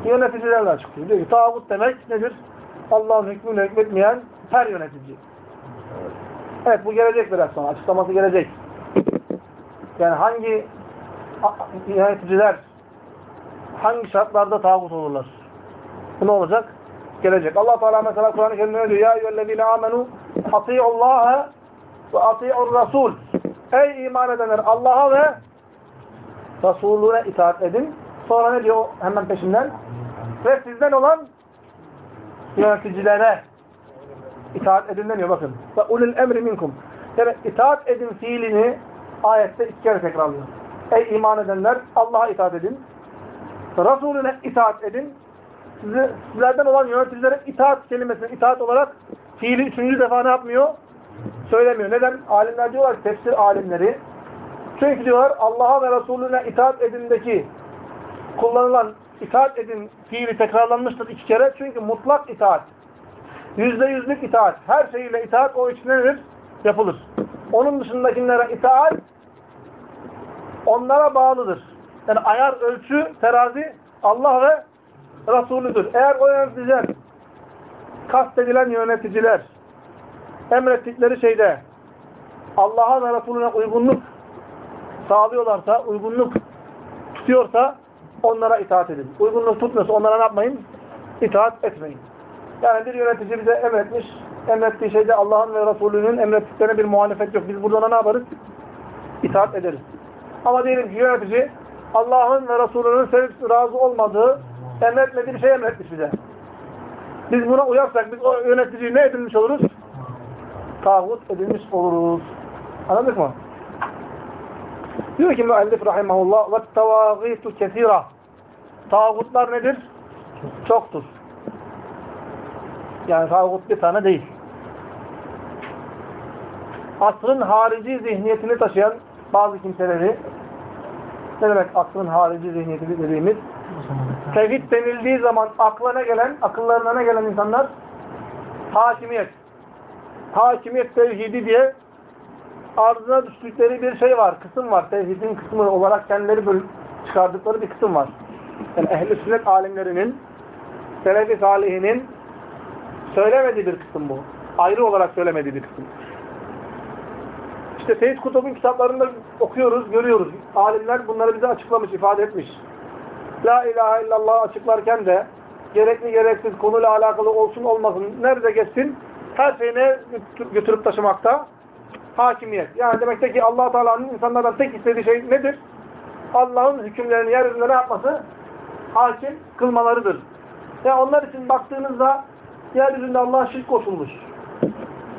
Yöneticilerle açıklıyor. Diyor ki tağut demek nedir? Allah'ın hükmünü hükmetmeyen her yönetici. Evet bu gelecek biraz sonra. Açıklaması gelecek. Yani hangi yöneticiler hangi şartlarda tağut olurlar? Bu ne olacak? Gelecek. Allah Teala mesela Kur'an-ı Kerim'de diyor ya eyyühellezine amenu ati'ullaha ve ati'ur rasul. Ey iman edenler Allah'a ve Resulüne itaat edin. Sonra ne diyor hemen peşinden? Ve sizden olan yöneticilere itaat edin demiyor bakın. Ve ulul emri minkum. Yani itaat edin fiilini ayette iki kere tekrarlıyor. Ey iman edenler Allah'a itaat edin. Resulüne itaat edin. Sizlerden olan yöneticilere itaat kelimesini itaat olarak fiili üçüncü defa ne yapmıyor? Söylemiyor. Neden? Alimler diyorlar ki tefsir alimleri. Çünkü diyorlar Allah'a ve Resulüne itaat edindeki kullanılan itaat edin fiili tekrarlanmıştır iki kere. Çünkü mutlak itaat. Yüzde yüzlük itaat. Her şeyiyle itaat o içine nedir? Yapılır. Onun dışındakilere itaat onlara bağlıdır. Yani ayar, ölçü, terazi Allah ve Resulüdür. Eğer o yöneticiler kastedilen yöneticiler emrettikleri şeyde Allah'a ve Resulüne uygunluk sağlıyorlarsa, uygunluk tutuyorsa onlara itaat edin. Uygunluk tutmuyorsa onlara ne yapmayın? İtaat etmeyin. Yani bir yönetici bize emretmiş, emrettiği şeyde Allah'ın ve Resulünün emrettiklerine bir muhalefet yok. Biz burada ne yaparız? İtaat ederiz. Ama diyelim ki yönetici Allah'ın ve Resulünün sevip razı olmadığı, emretmediği bir şey emretmiş bize. Biz buna uyarsak biz o yöneticiyi ne edilmiş oluruz? Tağut edilmiş oluruz. Anladık mı? Diyor ki müellif rahimahullah ve tavagitu kesira. Tağutlar nedir? Çoktur. Yani tağut bir tane değil. Asrın harici zihniyetini taşıyan bazı kimseleri ne demek asrın harici zihniyeti dediğimiz? Tevhid denildiği zaman aklına gelen, akıllarına ne gelen insanlar? Hakimiyet. Hakimiyet tevhidi diye ardına düştükleri bir şey var, kısım var. Tevhidin kısmı olarak kendileri bölüp çıkardıkları bir kısım var. Yani ehl-i sünnet alimlerinin, selefi salihinin söylemediği bir kısım bu. Ayrı olarak söylemediği bir kısım. İşte Seyyid Kutub'un kitaplarında okuyoruz, görüyoruz. Alimler bunları bize açıklamış, ifade etmiş. La ilahe illallah açıklarken de gerekli gereksiz konuyla alakalı olsun olmasın, nerede geçsin her şeyine götürüp taşımakta hakimiyet. Yani demekte ki allah Teala'nın insanlardan tek istediği şey nedir? Allah'ın hükümlerini yeryüzünde ne yapması? Hakim kılmalarıdır. Yani onlar için baktığınızda yeryüzünde Allah'a şirk koşulmuş.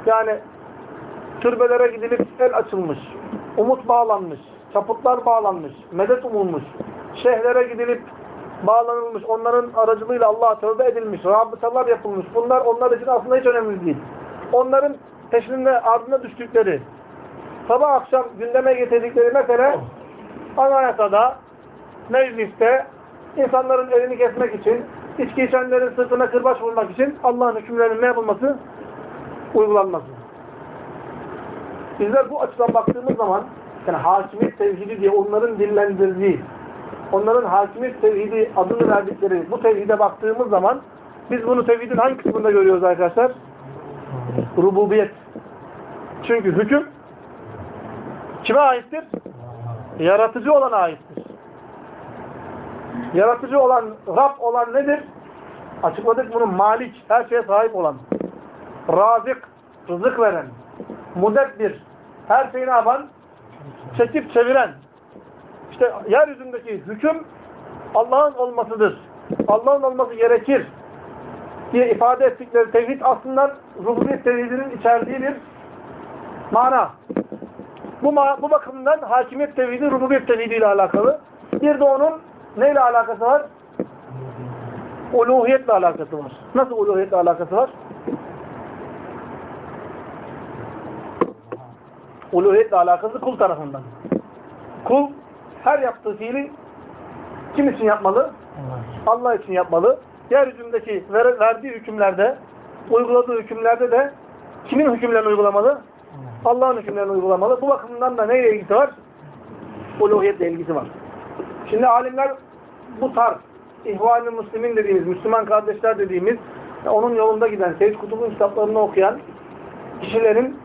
Yani türbelere gidilip el açılmış, umut bağlanmış, çaputlar bağlanmış, medet umulmuş, şeyhlere gidilip bağlanılmış, onların aracılığıyla Allah'a tövbe edilmiş, rabıtalar yapılmış. Bunlar onlar için aslında hiç önemli değil. Onların peşinde ardına düştükleri, sabah akşam gündeme getirdikleri mesele anayasada, mecliste insanların elini kesmek için, içki içenlerin sırtına kırbaç vurmak için Allah'ın hükümlerinin ne yapılması? Uygulanması. Bizler bu açıdan baktığımız zaman yani hakimiyet tevhidi diye onların dillendirdiği, onların hakimiyet tevhidi adını verdikleri bu tevhide baktığımız zaman biz bunu tevhidin hangi kısmında görüyoruz arkadaşlar? Rububiyet. Çünkü hüküm kime aittir? Yaratıcı olana aittir. Yaratıcı olan, Rab olan nedir? Açıkladık bunu malik, her şeye sahip olan. Razik, rızık veren. Mudebbir, her şeyi ne yapan? Çekip çeviren. İşte yeryüzündeki hüküm Allah'ın olmasıdır. Allah'ın olması gerekir diye ifade ettikleri tevhid aslında rububiyet tevhidinin içerdiği bir mana. Bu, bu bakımdan hakimiyet tevhidi rububiyet tevhidi ile alakalı. Bir de onun neyle alakası var? Uluhiyetle alakası var. Nasıl uluhiyetle alakası var? Uluhiyetle alakası kul tarafından. Kul her yaptığı fiili kim için yapmalı? Allah için yapmalı. Yeryüzündeki ver, verdiği hükümlerde, uyguladığı hükümlerde de kimin hükümlerini uygulamalı? Allah'ın hükümlerini uygulamalı. Bu bakımdan da neyle ilgisi var? Uluhiyetle ilgisi var. Şimdi alimler bu tarz İhvan-ı Müslümin dediğimiz, Müslüman kardeşler dediğimiz onun yolunda giden, Seyyid Kutub'un kitaplarını okuyan kişilerin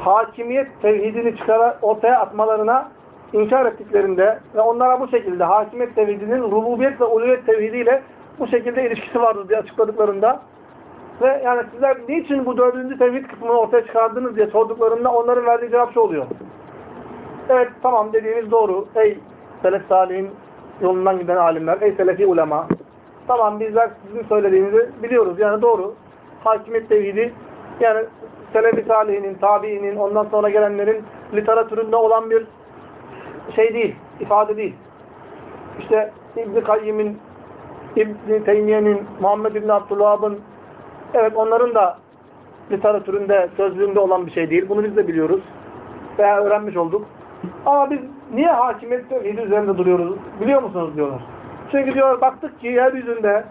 hakimiyet tevhidini çıkara ortaya atmalarına inkar ettiklerinde ve onlara bu şekilde hakimiyet tevhidinin rububiyet ve uluviyet tevhidiyle bu şekilde ilişkisi vardır diye açıkladıklarında ve yani sizler niçin bu dördüncü tevhid kısmını ortaya çıkardınız diye sorduklarında onların verdiği cevap şu oluyor. Evet tamam dediğiniz doğru. Ey Selef Salih'in yolundan giden alimler, ey Selefi ulema. Tamam bizler sizin söylediğinizi biliyoruz. Yani doğru. Hakimiyet tevhidi yani Selefi Salih'inin, tabiinin, ondan sonra gelenlerin literatüründe olan bir şey değil, ifade değil. İşte İbn-i Kayyim'in, İbn-i Teymiye'nin, Muhammed İbn Abdülhab'ın evet onların da literatüründe, sözlüğünde olan bir şey değil. Bunu biz de biliyoruz. Veya öğrenmiş olduk. Ama biz niye hakimiyet tevhidi üzerinde duruyoruz? Biliyor musunuz diyorlar. Çünkü diyorlar baktık ki yeryüzünde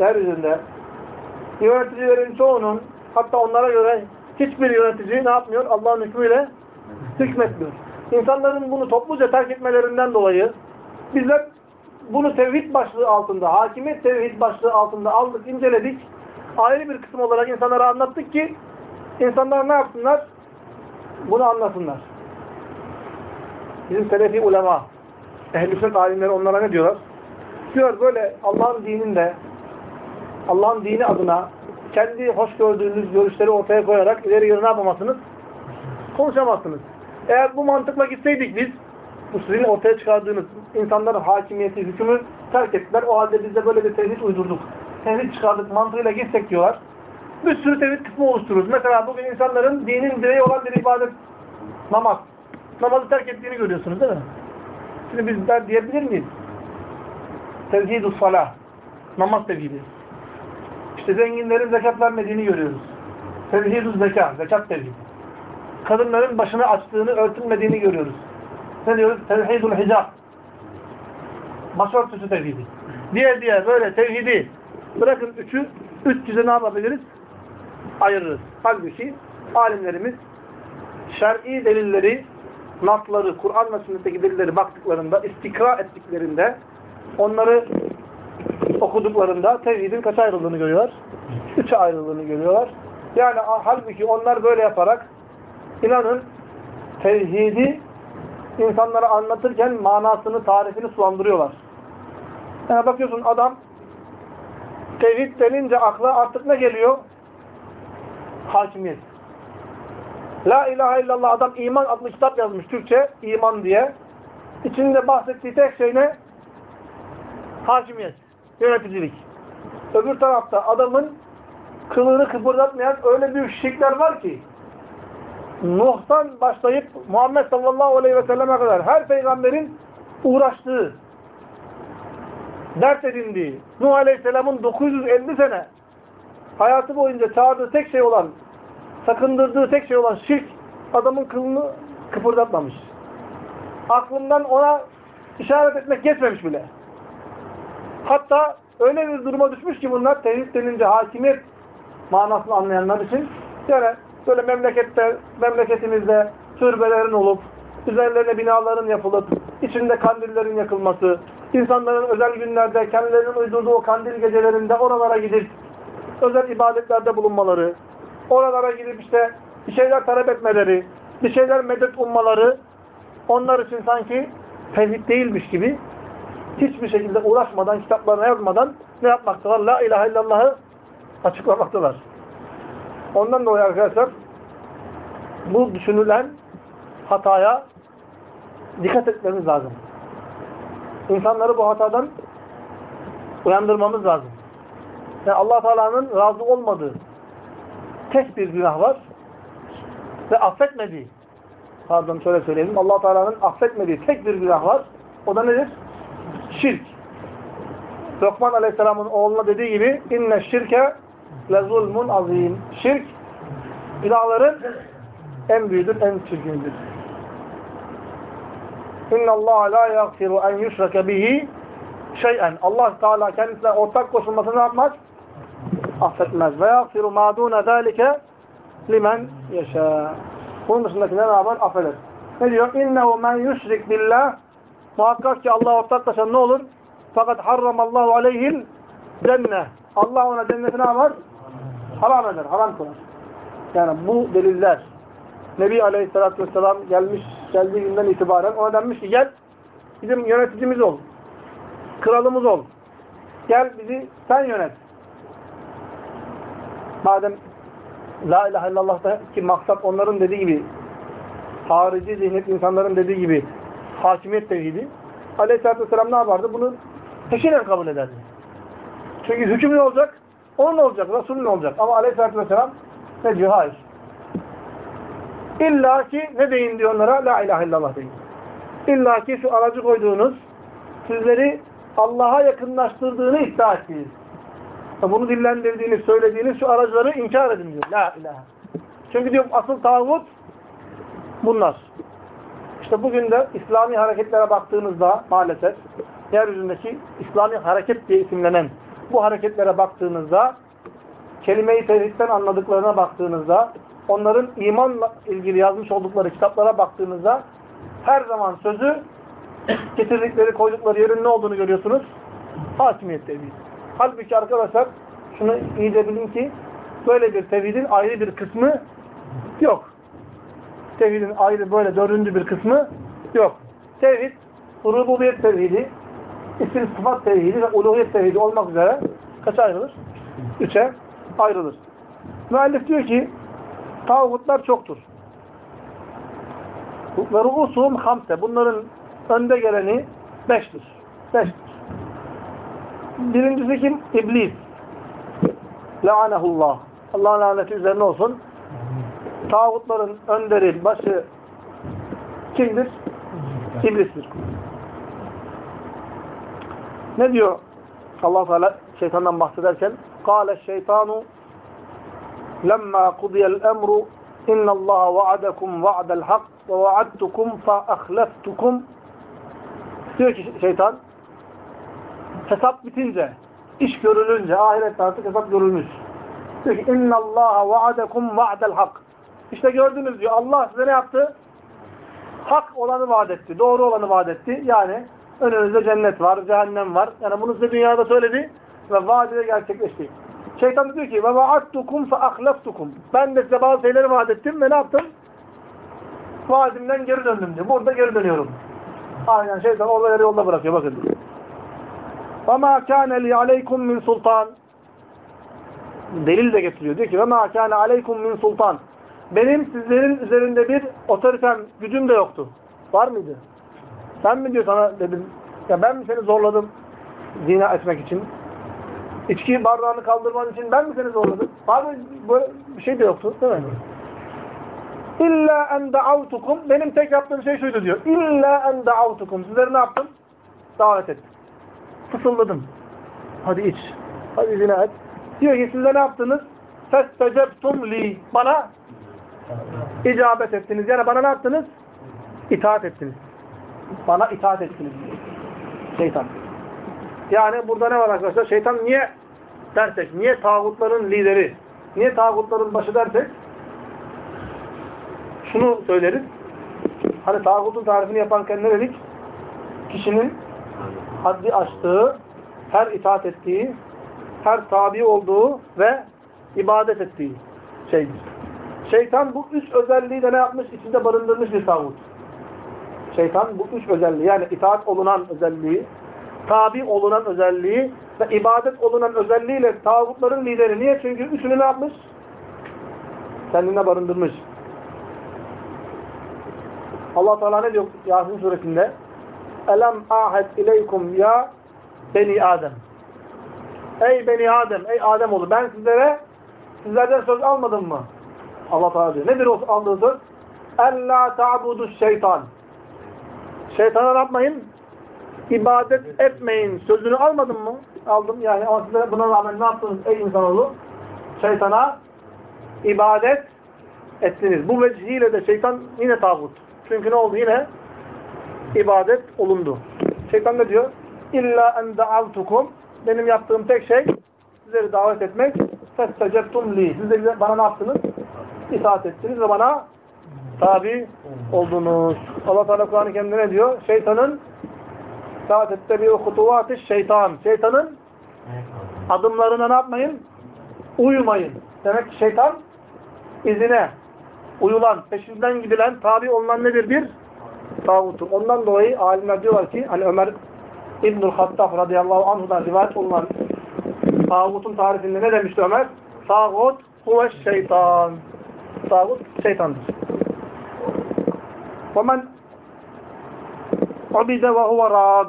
yeryüzünde yöneticilerin çoğunun hatta onlara göre hiçbir yönetici ne yapmıyor? Allah'ın hükmüyle hükmetmiyor. İnsanların bunu topluca terk etmelerinden dolayı bizler bunu tevhid başlığı altında, hakimiyet tevhid başlığı altında aldık, inceledik. Ayrı bir kısım olarak insanlara anlattık ki insanlar ne yapsınlar? Bunu anlasınlar. Bizim selefi ulema, ehl-i sünnet alimleri onlara ne diyorlar? Diyor böyle Allah'ın dininde, Allah'ın dini adına kendi hoş gördüğünüz görüşleri ortaya koyarak ileri geri ne yapamazsınız? Konuşamazsınız. Eğer bu mantıkla gitseydik biz, bu sizin ortaya çıkardığınız insanların hakimiyeti, hükmü terk ettiler. O halde biz de böyle bir tevhid uydurduk. Tevhid çıkardık mantığıyla gitsek diyorlar. Bir sürü tevhid kısmı oluştururuz. Mesela bugün insanların dinin direği olan bir ibadet, namaz. Namazı terk ettiğini görüyorsunuz değil mi? Şimdi bizler diyebilir miyiz? Tevhid-u salah. Namaz tevhidi. İşte zenginlerin zekat vermediğini görüyoruz. Tevhid-u zekat. Zekat tevhidi. Kadınların başını açtığını, örtünmediğini görüyoruz. Ne diyoruz? Tevhid-ul hicab. Başörtüsü tevhidi. Diğer diğer böyle tevhidi bırakın üçü, üç yüze ne yapabiliriz? Ayırırız. Halbuki alimlerimiz şer'i delilleri, nasları, Kur'an ve sünnetteki delilleri baktıklarında, istikra ettiklerinde, onları okuduklarında tevhidin kaç ayrıldığını görüyorlar? Üçe ayrıldığını görüyorlar. Yani halbuki onlar böyle yaparak inanın tevhidi insanlara anlatırken manasını, tarifini sulandırıyorlar. Yani bakıyorsun adam tevhid denince akla artık ne geliyor? Hakimiyet. La ilahe illallah adam iman adlı kitap yazmış Türkçe, iman diye. İçinde bahsettiği tek şey ne? Hakimiyet, yöneticilik. Öbür tarafta adamın kılını kıpırdatmayan öyle büyük şirkler var ki Nuh'tan başlayıp Muhammed sallallahu aleyhi ve selleme kadar her peygamberin uğraştığı, dert edindiği, Nuh aleyhisselamın 950 sene hayatı boyunca çağırdığı tek şey olan, sakındırdığı tek şey olan şirk adamın kılını kıpırdatmamış. Aklından ona işaret etmek geçmemiş bile. Hatta öyle bir duruma düşmüş ki bunlar tevhid denince hakimiyet manasını anlayanlar için yani böyle memlekette, memleketimizde türbelerin olup, üzerlerine binaların yapılıp, içinde kandillerin yakılması, insanların özel günlerde kendilerinin uydurduğu o kandil gecelerinde oralara gidip özel ibadetlerde bulunmaları, oralara gidip işte bir şeyler talep etmeleri, bir şeyler medet ummaları onlar için sanki tevhid değilmiş gibi hiçbir şekilde uğraşmadan, kitaplarına yazmadan ne yapmaktalar? La ilahe illallah'ı açıklamaktalar. Ondan dolayı arkadaşlar bu düşünülen hataya dikkat etmemiz lazım. İnsanları bu hatadan uyandırmamız lazım. Yani allah Teala'nın razı olmadığı tek bir günah var ve affetmediği pardon şöyle söyleyelim allah Teala'nın affetmediği tek bir günah var. O da nedir? Şirk. Lokman Aleyhisselam'ın oğluna dediği gibi inne şirke lezulmun azim. Şirk günahların en büyüdür, en çirkinidir. İnna Allah la yaghfiru en yushraka bihi şey'en. Allah Teala kendisine ortak koşulmasını yapmaz? Affetmez. Ve yaghfiru ma dune zalike limen yeşâ. Bunun dışındaki ne yapar? Affeder. Ne diyor? İnnehu men yusrik billah Muhakkak ki Allah ortaklaşan ne olur? Fakat harramallahu aleyhil cenne. Allah ona cenneti ne yapar? Haram eder, haram kılar. Yani bu deliller Nebi Aleyhisselatü Vesselam gelmiş, geldiği günden itibaren ona denmiş ki gel bizim yöneticimiz ol. Kralımız ol. Gel bizi sen yönet. Madem La ilahe illallah'taki maksat onların dediği gibi harici zihniyet insanların dediği gibi hakimiyet tevhidi Aleyhisselatü Vesselam ne yapardı? Bunu peşinen kabul ederdi. Çünkü hüküm ne olacak? Onun olacak? Resulün olacak? Ama Aleyhisselatü Vesselam ne diyor? Hayır. İlla ki ne deyin diyor onlara? La ilahe illallah deyin. İlla ki şu aracı koyduğunuz sizleri Allah'a yakınlaştırdığını iddia ettiğiniz. Bunu dillendirdiğiniz, söylediğiniz şu aracıları inkar edin diyor. La ilahe. Çünkü diyor asıl tağut bunlar. İşte bugün de İslami hareketlere baktığınızda maalesef yeryüzündeki İslami hareket diye isimlenen bu hareketlere baktığınızda kelime-i tevhidden anladıklarına baktığınızda onların imanla ilgili yazmış oldukları kitaplara baktığınızda her zaman sözü getirdikleri, koydukları yerin ne olduğunu görüyorsunuz? Hakimiyet tevhidi. Halbuki arkadaşlar şunu iyice bilin ki böyle bir tevhidin ayrı bir kısmı yok. Tevhidin ayrı böyle dördüncü bir kısmı yok. Tevhid, rububiyet tevhidi, isim sıfat tevhidi ve uluhiyet tevhidi olmak üzere kaç ayrılır? Üçe ayrılır. Müellif diyor ki tağutlar çoktur. Ve ru'usuhum hamse. Bunların önde geleni beştir. Beştir. Birincisi kim? İblis. La'anehullah. Allah'ın laneti üzerine olsun Tağutların önderi, başı kimdir? İblistir. Ne diyor allah Teala şeytandan bahsederken? قَالَ الشَّيْطَانُ لَمَّا قُضِيَ الْأَمْرُ اِنَّ اللّٰهَ وَعَدَكُمْ وَعْدَ الْحَقِّ وَوَعَدْتُكُمْ فَأَخْلَفْتُكُمْ Diyor ki şeytan hesap bitince, iş görülünce, ahirette artık hesap görülmüş. Diyor ki اِنَّ اللّٰهَ وَعَدَكُمْ وَعْدَ الْحَقِّ işte gördünüz diyor. Allah size ne yaptı? Hak olanı vaat etti. Doğru olanı vaat etti. Yani önünüzde cennet var, cehennem var. Yani bunu size dünyada söyledi ve vaadide gerçekleşti. Şeytan diyor ki ve vaattukum fe ahlaftukum. Ben de size bazı şeyleri vaat ettim ve ne yaptım? Vaadimden geri döndüm diyor. Burada geri dönüyorum. Aynen şeytan orada yarı yolda bırakıyor. Bakın. Ve ma kâne li aleykum min. Delil de getiriyor. Diyor ki ve ma kâne aleykum min. Benim sizlerin üzerinde bir otoritem, gücüm de yoktu. Var mıydı? Sen mi diyor sana dedim. Ya ben mi seni zorladım zina etmek için? İçki bardağını kaldırman için ben mi seni zorladım? Abi böyle bir şey de yoktu değil mi? İlla en da'avtukum. Benim tek yaptığım şey şuydu diyor. İlla en da'avtukum. Sizleri ne yaptım? Davet ettim. Fısıldadım. Hadi iç. Hadi zina et. Diyor ki siz de ne yaptınız? Festecebtum li. Bana icabet ettiniz. Yani bana ne yaptınız? İtaat ettiniz. Bana itaat ettiniz. Şeytan. Yani burada ne var arkadaşlar? Şeytan niye dersek, niye tağutların lideri, niye tağutların başı dersek şunu söyleriz. Hani tağutun tarifini yaparken ne dedik? Kişinin haddi aştığı, her itaat ettiği, her tabi olduğu ve ibadet ettiği şeydir. Şeytan bu üç özelliği de ne yapmış? İçinde barındırmış bir tağut. Şeytan bu üç özelliği yani itaat olunan özelliği, tabi olunan özelliği ve ibadet olunan özelliğiyle tağutların lideri. Niye? Çünkü üçünü ne yapmış? Kendine barındırmış. Allah Teala ne diyor Yasin suresinde? Elem ahed ileykum ya beni Adem. Ey beni Adem, ey Adem oğlu ben sizlere sizlerden söz almadım mı? Allah Teala diyor. Nedir o aldığı söz? Ella ta'budu şeytan. Şeytana yapmayın? İbadet etmeyin. Sözünü almadın mı? Aldım. Yani ama size buna rağmen ne yaptınız ey insanoğlu? Şeytana ibadet ettiniz. Bu vecihiyle de şeytan yine tağut. Çünkü ne oldu yine? ibadet olundu. Şeytan ne diyor? İlla en da'altukum benim yaptığım tek şey sizleri davet etmek. Festecebtum li. Siz de bana ne yaptınız? İtaat ettiniz ve bana tabi oldunuz. Allah Teala Kur'an-ı Kerim'de ne diyor? Şeytanın taat ettebi'u hutuvati şeytan. Şeytanın adımlarına ne yapmayın? Uyumayın. Demek ki şeytan izine uyulan, peşinden gidilen, tabi olunan nedir? Bir tağutur. Ondan dolayı alimler diyorlar ki hani Ömer İbnül Hattab radıyallahu anhudan rivayet olunan tağutun tarifinde ne demişti Ömer? Tağut huve şeytan. Tağut şeytandır. وَمَنْ عُبِدَ وَهُوَ رَادٍ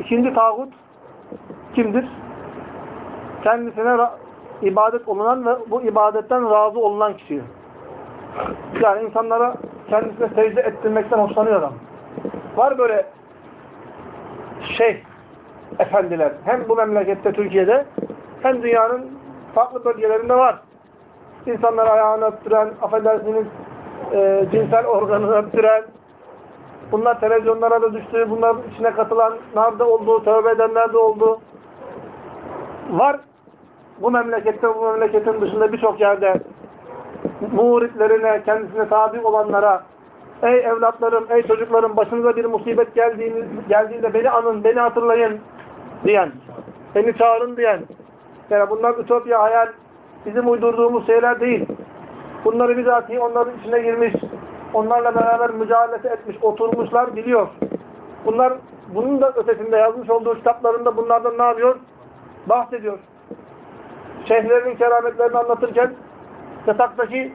İkinci tağut kimdir? Kendisine ibadet olunan ve bu ibadetten razı olunan kişi. Yani insanlara kendisine secde ettirmekten hoşlanıyor adam. Var böyle şey efendiler. Hem bu memlekette Türkiye'de hem dünyanın farklı bölgelerinde var. İnsanlara ayağını öptüren, affedersiniz e, cinsel organını öptüren, bunlar televizyonlara da düştü, bunlar içine katılanlar da oldu, tövbe edenler de oldu. Var bu memlekette, bu memleketin dışında birçok yerde muğritlerine, kendisine tabi olanlara ey evlatlarım, ey çocuklarım başınıza bir musibet geldiğinde, geldiğinde beni anın, beni hatırlayın diyen, beni çağırın diyen. Yani bunlar ütopya, hayal, bizim uydurduğumuz şeyler değil. Bunları bizatihi onların içine girmiş, onlarla beraber mücadelesi etmiş, oturmuşlar, biliyor. Bunlar bunun da ötesinde yazmış olduğu kitaplarında bunlardan ne yapıyor? Bahsediyor. Şeyhlerin kerametlerini anlatırken yasaktaki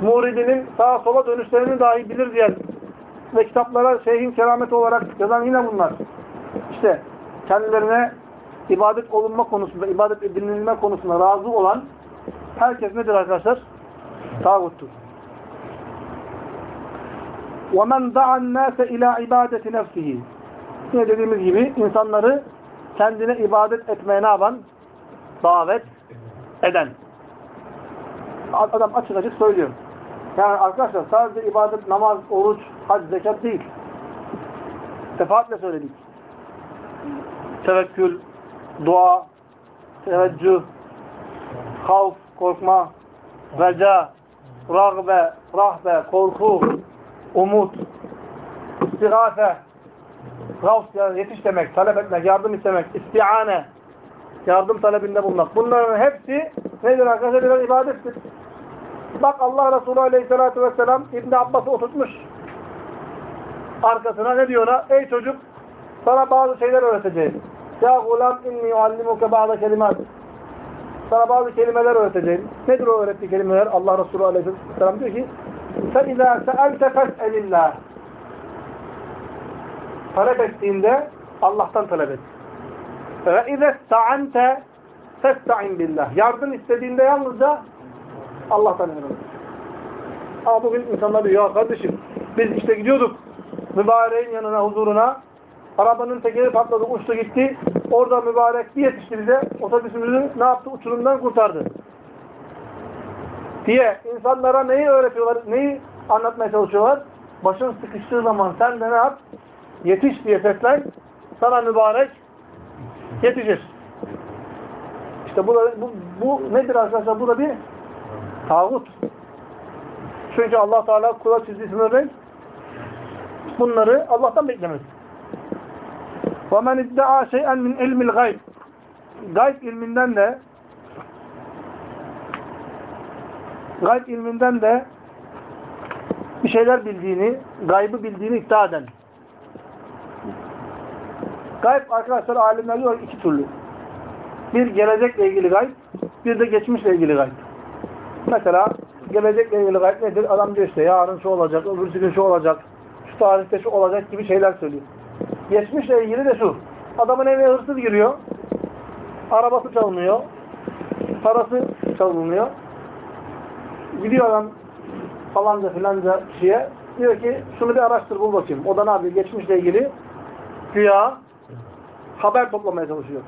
muridinin sağa sola dönüşlerini dahi bilir diyen ve kitaplara şeyhin kerameti olarak yazan yine bunlar. İşte kendilerine ibadet olunma konusunda, ibadet edilme konusunda razı olan herkes nedir arkadaşlar? Tağuttur. وَمَنْ دَعَ النَّاسَ اِلَى عِبَادَةِ نَفْسِهِ Yine dediğimiz gibi insanları kendine ibadet etmeye ne yapan? Davet eden. Adam açık açık söylüyor. Yani arkadaşlar sadece ibadet, namaz, oruç, hac, zekat değil. Defaatle söyledik. Tevekkül, dua, teveccüh, havf, korkma, reca, rağbe, rahbe, korku, umut, istigase, gavs yani yetiş demek, talep etmek, yardım istemek, istiane, yardım talebinde bulunmak. Bunların hepsi nedir arkadaşlar? Birer ibadettir. Bak Allah Resulü Aleyhisselatü Vesselam İbn Abbas'ı oturtmuş. Arkasına ne diyor ona? Ey çocuk sana bazı şeyler öğreteceğim. Ya gulam inni yuallimuke bazı kelimat. Sana bazı kelimeler öğreteceğim. Nedir o öğrettiği kelimeler? Allah Resulü Aleyhisselam diyor ki فَاِذَا سَأَلْتَ فَاسْأَلِ اللّٰهِ Talep ettiğinde Allah'tan talep et. وَاِذَا اسْتَعَنْتَ فَاسْتَعِنْ billah. Yardım istediğinde yalnızca Allah'tan yardım Ama bugün insanlar diyor ya kardeşim biz işte gidiyorduk mübareğin yanına, huzuruna arabanın tekeri patladı, uçtu gitti. Orada mübarek bir yetişti bize. Otobüsümüzü ne yaptı? Uçurumdan kurtardı. Diye insanlara neyi öğretiyorlar, neyi anlatmaya çalışıyorlar? Başın sıkıştığı zaman sen de ne yap? Yetiş diye seslen. Sana mübarek yetişir. İşte bu, da, bu, bu nedir arkadaşlar? Bu da bir tağut. Çünkü Allah Teala kula çizdiği sınırı bunları Allah'tan beklemez. وَمَنْ اِدَّعَى شَيْئًا مِنْ اِلْمِ الْغَيْبِ Gayb ilminden de gayb ilminden de bir şeyler bildiğini, gaybı bildiğini iddia eden. Gayb arkadaşlar alimler diyor iki türlü. Bir gelecekle ilgili gayb, bir de geçmişle ilgili gayb. Mesela gelecekle ilgili gayb nedir? Adam diyor işte yarın şu olacak, öbürsü gün şu olacak, şu tarihte şu olacak gibi şeyler söylüyor. Geçmişle ilgili de şu. Adamın evine hırsız giriyor. Arabası çalınıyor. Parası çalınıyor. Gidiyor adam falanca filanca kişiye. Diyor ki şunu bir araştır bul bakayım. O da ne yapıyor? Geçmişle ilgili güya haber toplamaya çalışıyor.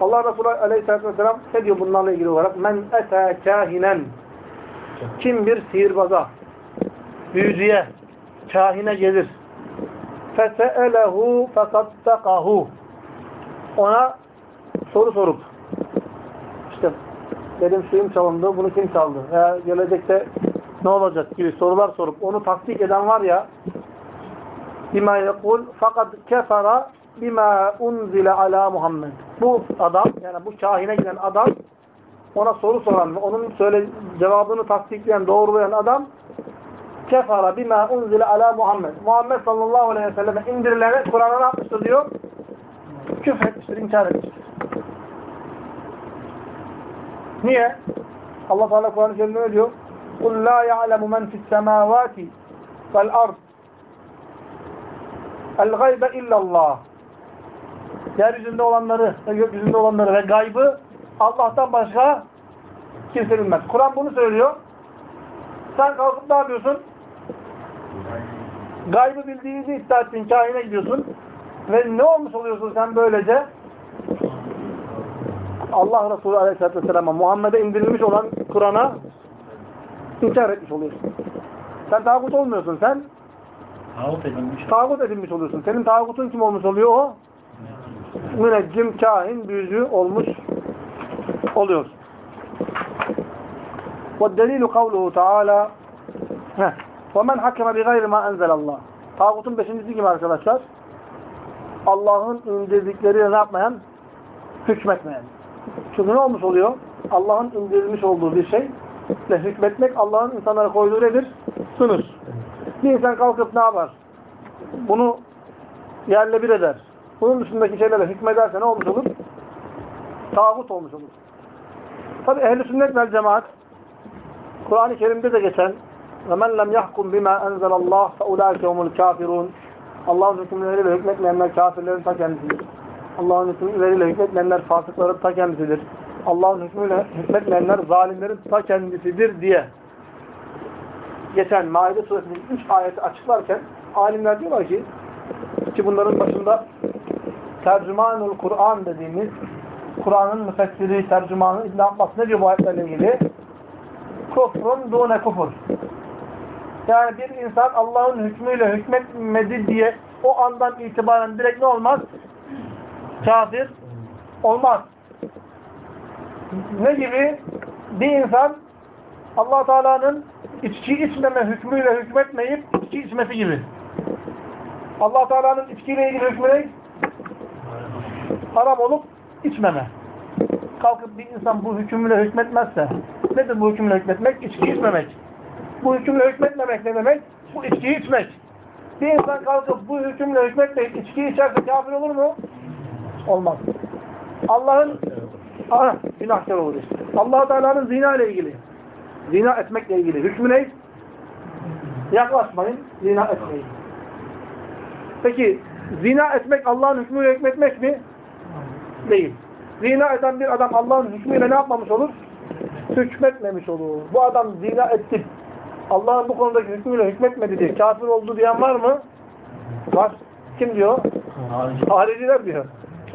Allah Resulü Aleyhisselatü Vesselam ne diyor bunlarla ilgili olarak? Men ete kahinen kim bir sihirbaza, büyücüye, kahine gelir. فَسَأَلَهُ فَصَدَّقَهُ Ona soru sorup işte benim suyum çalındı, bunu kim çaldı? Veya gelecekte ne olacak gibi sorular sorup onu tasdik eden var ya bima yekul fakat kefara bima unzile ala Muhammed. Bu adam yani bu kahine giden adam ona soru soran ve onun söyle cevabını tasdikleyen, doğrulayan adam kefara bima unzile ala Muhammed. Muhammed sallallahu aleyhi ve selleme indirilene Kur'an'a ne yapmıştır diyor? Küfür etmiştir, inkar etmiştir. Niye? Allah Teala Kur'an-ı Kerim'de ne diyor? قُلْ لَا يَعْلَمُ مَنْ فِي السَّمَاوَاتِ وَالْأَرْضِ الْغَيْبَ اِلَّا اللّٰهِ Yeryüzünde olanları ve gökyüzünde olanları ve gaybı Allah'tan başka kimse bilmez. Kur'an bunu söylüyor. Sen kalkıp ne yapıyorsun? Gaybı bildiğini iddia ettiğin kahine gidiyorsun. Ve ne olmuş oluyorsun sen böylece? Allah Resulü Aleyhisselatü Vesselam'a Muhammed'e indirilmiş olan Kur'an'a inkar etmiş oluyorsun. Sen tağut olmuyorsun. Sen Tağut edilmiş. tağut edilmiş oluyorsun. Senin tağutun kim olmuş oluyor o? Müneccim, kahin, büyücü olmuş oluyor. وَالدَّلِيلُ قَوْلُهُ تَعَالَى وَمَنْ حَكَمَ بِغَيْرِ مَا أَنْزَلَ اللّٰهِ Tağutun beşincisi gibi arkadaşlar. Allah'ın indirdikleriyle ne yapmayan? Hükmetmeyen. Çünkü ne olmuş oluyor? Allah'ın indirilmiş olduğu bir şey ile hükmetmek Allah'ın insanlara koyduğu nedir? Sınır. Bir insan kalkıp ne yapar? Bunu yerle bir eder. Bunun dışındaki şeylerle hükmederse ne olmuş olur? Tağut olmuş olur. Tabi ehl-i sünnet vel cemaat Kur'an-ı Kerim'de de geçen ve men lem yahkum bima enzelallah fe ulaike humul kafirun. Allah'ın hükümleriyle hükmetmeyenler kafirlerin ta kendisidir. Allah'ın hükümleriyle hükmetmeyenler fasıkların ta kendisidir. Allah'ın hükmüyle hükmetmeyenler zalimlerin ta kendisidir diye geçen Maide suresinin 3 ayeti açıklarken alimler diyorlar ki ki bunların başında tercümanul Kur'an dediğimiz Kur'an'ın müfessiri, tercümanı İbn Abbas ne diyor bu ayetlerle ilgili? Kufrun dune kufur. Yani bir insan Allah'ın hükmüyle hükmetmedi diye o andan itibaren direkt ne olmaz? Kafir olmaz. Ne gibi? Bir insan allah Teala'nın içki içmeme hükmüyle hükmetmeyip içki içmesi gibi. allah Teala'nın içkiyle ilgili hükmü ne? Haram olup içmeme. Kalkıp bir insan bu hükümle hükmetmezse, nedir bu hükümle hükmetmek? İçki içmemek. Bu hükümle hükmetmemek ne demek? Bu içkiyi içmek. Bir insan kalkıp bu hükümle hükmetmeyip içki içerse kafir olur mu? Olmaz. Allah'ın ah, günahkar olur işte. allah Teala'nın zina ile ilgili. Zina etmekle ilgili. Hükmü ne? Yaklaşmayın. Zina etmeyin. Peki zina etmek Allah'ın hükmüyle hükmetmek mi? Değil. Zina eden bir adam Allah'ın hükmüyle ne yapmamış olur? Hükmetmemiş olur. Bu adam zina etti. Allah'ın bu konudaki hükmüyle hükmetmedi diye kafir oldu diyen var mı? Var. Kim diyor? Hariciler diyor.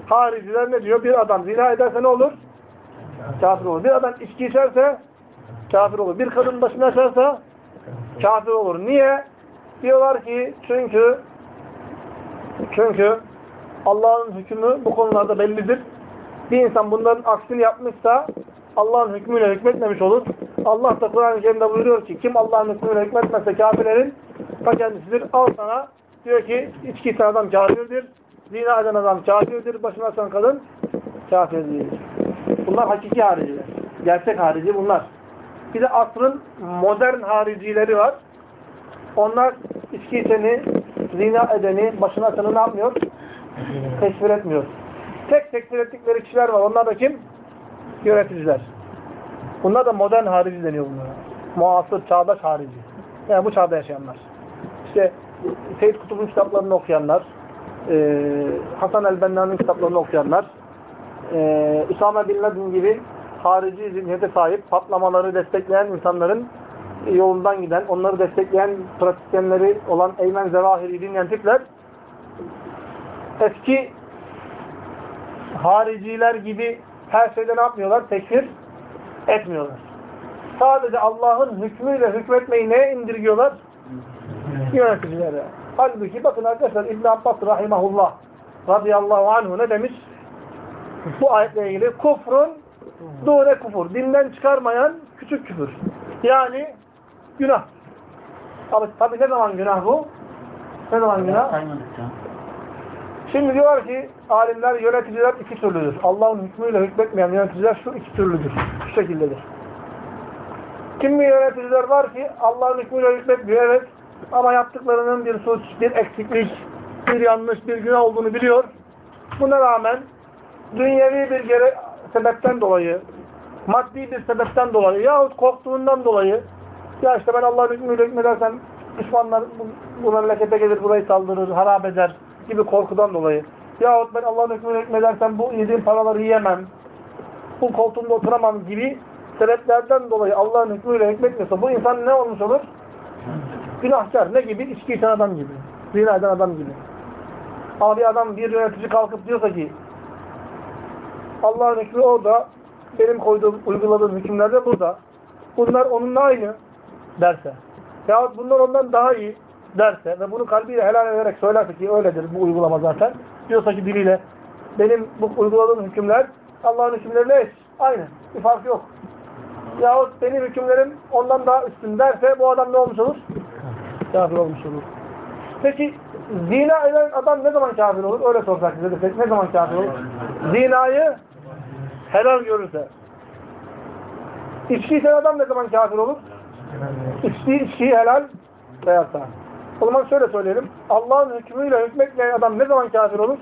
Hariciler ne diyor? Bir adam zina ederse ne olur? Kafir olur. Bir adam içki içerse kafir olur. Bir kadın başına açarsa kafir olur. Niye? Diyorlar ki çünkü çünkü Allah'ın hükmü bu konularda bellidir. Bir insan bunların aksini yapmışsa Allah'ın hükmüyle hükmetmemiş olur. Allah da Kur'an-ı Kerim'de buyuruyor ki kim Allah'ın hükmüyle hükmetmezse kafirlerin ta kendisidir. Al sana diyor ki içki içen adam kafirdir. Zina eden adam kafirdir. Başına açan kadın kafirdir. Bunlar hakiki hariciler. Gerçek harici bunlar. Bir de asrın modern haricileri var. Onlar içki içeni, zina edeni, başına açanı ne yapmıyor? Tekfir etmiyor. Tek tekfir ettikleri kişiler var. Onlar da kim? Yöneticiler. Bunlar da modern harici deniyor bunlara. Muasır, çağdaş harici. Yani bu çağda yaşayanlar. İşte Seyyid Kutub'un kitaplarını okuyanlar, e, Hasan el-Benna'nın kitaplarını okuyanlar, e, Üsame Bin Laden gibi harici zihniyete sahip, patlamaları destekleyen insanların yolundan giden, onları destekleyen pratisyenleri olan Eymen Zevahiri dinleyen tipler eski hariciler gibi her şeyde ne yapmıyorlar? Tekfir etmiyorlar. Sadece Allah'ın hükmüyle hükmetmeyi neye indirgiyorlar? Yöneticilere. Halbuki bakın arkadaşlar İbn Abbas rahimahullah radıyallahu anhu ne demiş? Bu ayetle ilgili kufrun dure kufur. Dinden çıkarmayan küçük küfür. Yani günah. Tabi, tabi ne zaman günah bu? Ne zaman günah? Şimdi diyor ki alimler, yöneticiler iki türlüdür. Allah'ın hükmüyle hükmetmeyen yöneticiler şu iki türlüdür. Şu şekildedir. Kimi yöneticiler var ki Allah'ın hükmüyle hükmetmiyor evet ama yaptıklarının bir suç, bir eksiklik, bir yanlış, bir günah olduğunu biliyor. Buna rağmen dünyevi bir gere sebepten dolayı, maddi bir sebepten dolayı yahut korktuğundan dolayı ya işte ben Allah'ın hükmüyle hükmedersem düşmanlar bu, bu memlekete gelir burayı saldırır, harap eder gibi korkudan dolayı yahut ben Allah'ın hükmüyle hükmedersem bu yediğim paraları yiyemem, bu koltuğumda oturamam gibi sebeplerden dolayı Allah'ın hükmüyle hükmetmiyorsa bu insan ne olmuş olur? Günahkar. Ne gibi? İçki içen adam gibi. Zina eden adam gibi. Ama bir adam, bir yönetici kalkıp diyorsa ki Allah'ın hükmü orada, benim koyduğum, uyguladığım hükümler de burada. Bunlar onunla aynı derse. Yahut bunlar ondan daha iyi derse ve bunu kalbiyle helal ederek söylerse ki öyledir bu uygulama zaten. Diyorsa ki diliyle benim bu uyguladığım hükümler Allah'ın hükümlerine eş. Aynı. Bir fark yok. Yahut benim hükümlerim ondan daha üstün derse bu adam ne olmuş olur? Kafir olmuş olur. Peki zina eden adam ne zaman kafir olur? Öyle sorsak size desek ne zaman kafir olur? Zinayı helal görürse. İçki içen adam ne zaman kafir olur? İçtiği içkiyi helal sayarsa. O zaman şöyle söyleyelim. Allah'ın hükmüyle hükmetmeyen adam ne zaman kafir olur?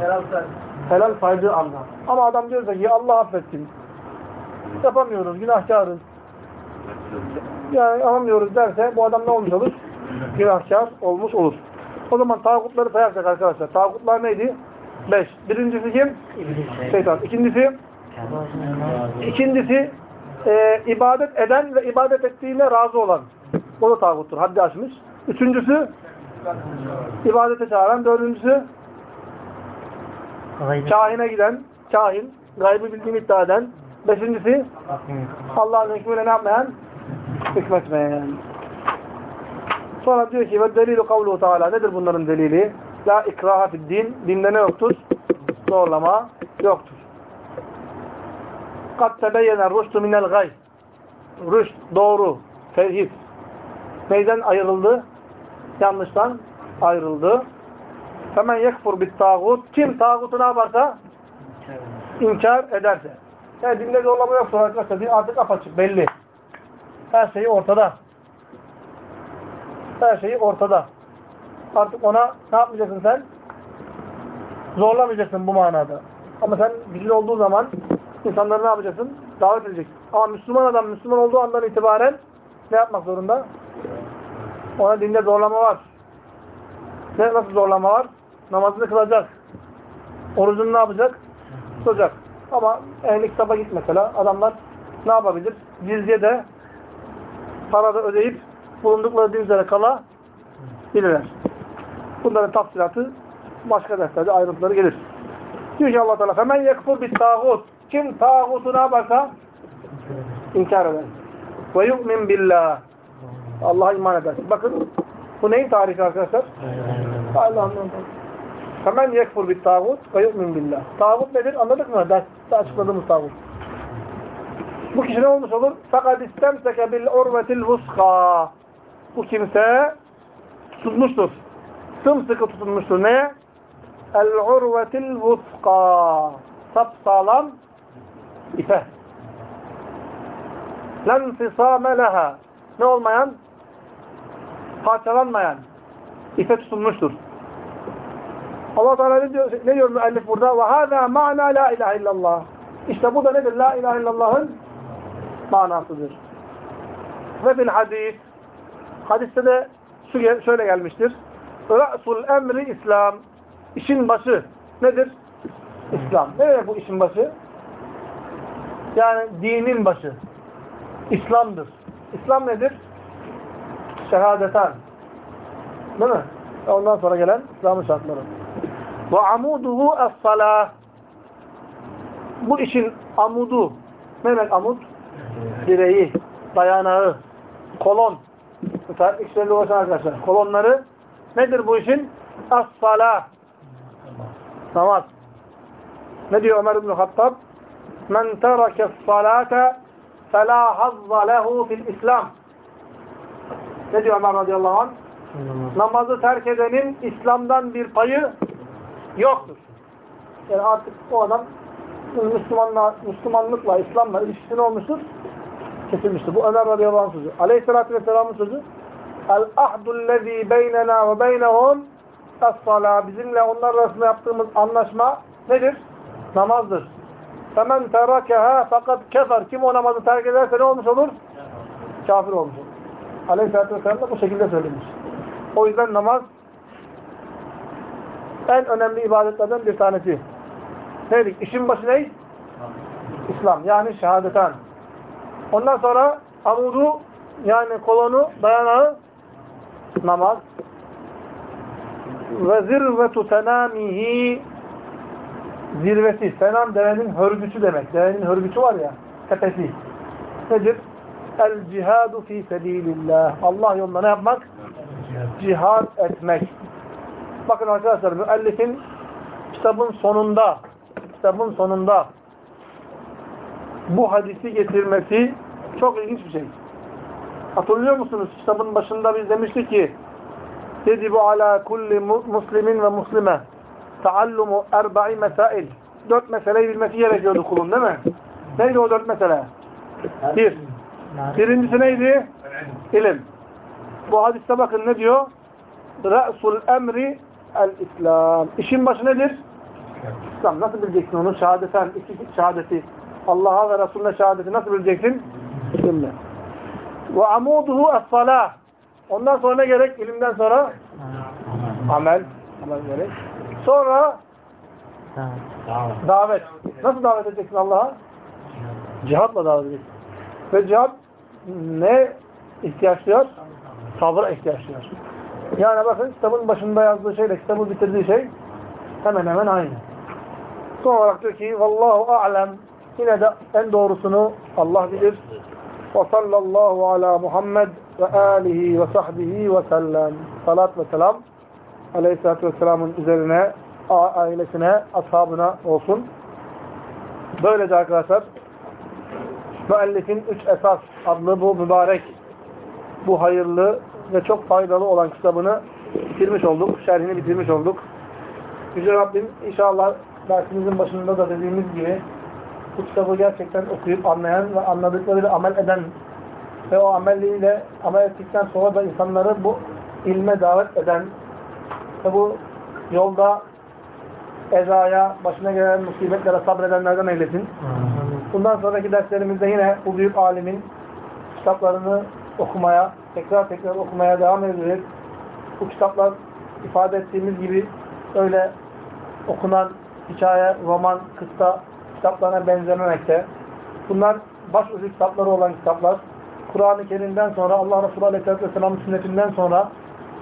Helal. Helal saydığı anda. Ama adam diyorsa ki Allah affetsin. Yapamıyoruz, günahkarız. Yani yapamıyoruz derse bu adam ne olmuş olur? (laughs) Günahkar olmuş olur. O zaman tağutları sayarsak arkadaşlar. Tağutlar neydi? Beş. Birincisi kim? Şeytan. İkincisi? İkincisi e, ibadet eden ve ibadet ettiğine razı olan. O da tağuttur. Haddi aşmış. Üçüncüsü ibadete çağıran. Dördüncüsü kahine giden. Kahin. Gaybı bildiğini iddia eden. Beşincisi Allah'ın hükmüyle ne yapmayan? Hükmetmeyen. Sonra diyor ki ve delilu kavluhu teala nedir bunların delili? La ikraha fid din. Dinde ne yoktur? Zorlama yoktur. Kad tebeyyene ruştu minel gay. rüşt, doğru, tevhid. Neyden ayrıldı? Yanlıştan ayrıldı. Hemen yekfur bit tağut. Kim tağutu ne yaparsa? inkar ederse. Yani dinde zorlama yoksa arkadaşlar din artık apaçık belli. Her şeyi ortada. Her şeyi ortada. Artık ona ne yapmayacaksın sen? Zorlamayacaksın bu manada. Ama sen bilgili olduğu zaman insanları ne yapacaksın? Davet edeceksin. Ama Müslüman adam Müslüman olduğu andan itibaren ne yapmak zorunda? Ona dinde zorlama var. Ne, nasıl zorlama var? Namazını kılacak. Orucunu ne yapacak? Tutacak. Ama ehli kitaba git mesela. Adamlar ne yapabilir? Cizye de para da ödeyip bulundukları din üzere kala bilirler. Bunların tafsilatı başka derslerde ayrıntıları gelir. Diyor ki Allah Teala femen yekfur bit tağut. Kim tağutu ne yaparsa inkar eder. Ve yu'min billah. Allah'a iman eder. Bakın bu neyin tarifi arkadaşlar? Allah'ın Hemen yekfur bit tağut ve yu'min billah. Tağut nedir? Anladık mı? Derste açıkladığımız tağut. Bu kişi ne olmuş olur? Fakat istemseke bil urvetil vuska. Bu kimse tutulmuştur. Sımsıkı tutulmuştur. Ne? El urvetil vuska. Sapsağlam ipe. Len fisame leha. Ne olmayan? Parçalanmayan. İpe tutulmuştur. Allah Teala ne diyor, ne diyor müellif burada? Ve hâzâ ma'na la ilahe illallah. İşte bu da nedir? La ilahe illallah'ın manasıdır. Ve bil hadis hadiste de şöyle gelmiştir. Ra'sul emri İslam. İşin başı nedir? İslam. Ne demek bu işin başı? Yani dinin başı. İslam'dır. İslam nedir? Şehadeten. Değil mi? Ondan sonra gelen İslam'ın şartları. Ve amuduhu es-salah. Bu işin amudu. Ne demek amud? Direği, dayanağı, kolon. Mesela işlerle uğraşan arkadaşlar. Kolonları nedir bu işin? Es-salah. Namaz. Ne diyor Ömer İbn-i Hattab? Men terake salate felâ hazza lehu fil İslam. Ne diyor Ömer radıyallahu anh? Namazı terk edenin İslam'dan bir payı yoktur. Yani artık o adam Müslümanla, Müslümanlıkla, İslam'la ilişkisi olmuştur? Kesilmiştir. Bu Ömer radıyallahu anh sözü. Aleyhissalatü vesselamın sözü. El-ahdullezî beynena ve beynehum es-salâ. Bizimle onlar arasında yaptığımız anlaşma nedir? Namazdır. Femen terakeha fakat kefer. Kim o namazı terk ederse ne olmuş olur? Kafir olmuş olur. Aleyhisselatü vesselam da bu şekilde söylemiş. O yüzden namaz en önemli ibadetlerden bir tanesi. Ne dedik? İşin başı ne? İslam. Yani şehadeten. Ondan sonra amudu yani kolonu, dayanağı namaz. Ve zirvetu senamihi zirvesi. Senam devenin hörgücü demek. Devenin hörgücü var ya, tepesi. Nedir? El cihadu fi sebilillah. Allah yolunda ne yapmak? Cihad etmek. Bakın arkadaşlar müellifin kitabın sonunda kitabın sonunda bu hadisi getirmesi çok ilginç bir şey. Hatırlıyor musunuz? Kitabın başında biz demiştik ki Yedibu ala kulli muslimin ve muslime taallumu erba'i mesail. Dört meseleyi bilmesi gerekiyordu kulun değil mi? Neydi o dört mesele? Bir. Birincisi neydi? İlim. Bu hadiste bakın ne diyor? Re'sul emri el-İslam. İşin başı nedir? İslam. Nasıl bileceksin onu? Şehadeten, iki şehadeti. Allah'a ve Resulüne şehadeti nasıl bileceksin? İlimle. Ve amuduhu es-salah. Ondan sonra ne gerek? İlimden sonra? Amel. Amel gerek. Sonra davet. Nasıl davet edeceksin Allah'a? Cihatla davet edeceksin. Ve cihat ne ihtiyaç duyar? Sabra ihtiyaç duyar. Yani bakın kitabın başında yazdığı şeyle kitabı bitirdiği şey hemen hemen aynı. Son olarak diyor ki Vallahu a'lem yine de en doğrusunu Allah bilir. Ve sallallahu ala Muhammed ve alihi ve sahbihi ve sellem. Salat ve selam aleyhissalatü vesselamın üzerine, ailesine, ashabına olsun. Böylece arkadaşlar Müellifin Üç Esas adlı bu mübarek, bu hayırlı ve çok faydalı olan kitabını bitirmiş olduk. Şerhini bitirmiş olduk. Yüce Rabbim inşallah dersimizin başında da dediğimiz gibi bu kitabı gerçekten okuyup anlayan ve anladıklarıyla amel eden ve o ameliyle amel ettikten sonra da insanları bu ilme davet eden ve bu yolda ezaya, başına gelen musibetlere sabredenlerden eylesin. Bundan sonraki derslerimizde yine bu büyük alimin kitaplarını okumaya, tekrar tekrar okumaya devam edeceğiz. Bu kitaplar ifade ettiğimiz gibi öyle okunan hikaye, roman, kıssa kitaplarına benzememekte. Bunlar başucu kitapları olan kitaplar. Kur'an-ı Kerim'den sonra Allah Resulü Aleyhisselatü Vesselam'ın sünnetinden sonra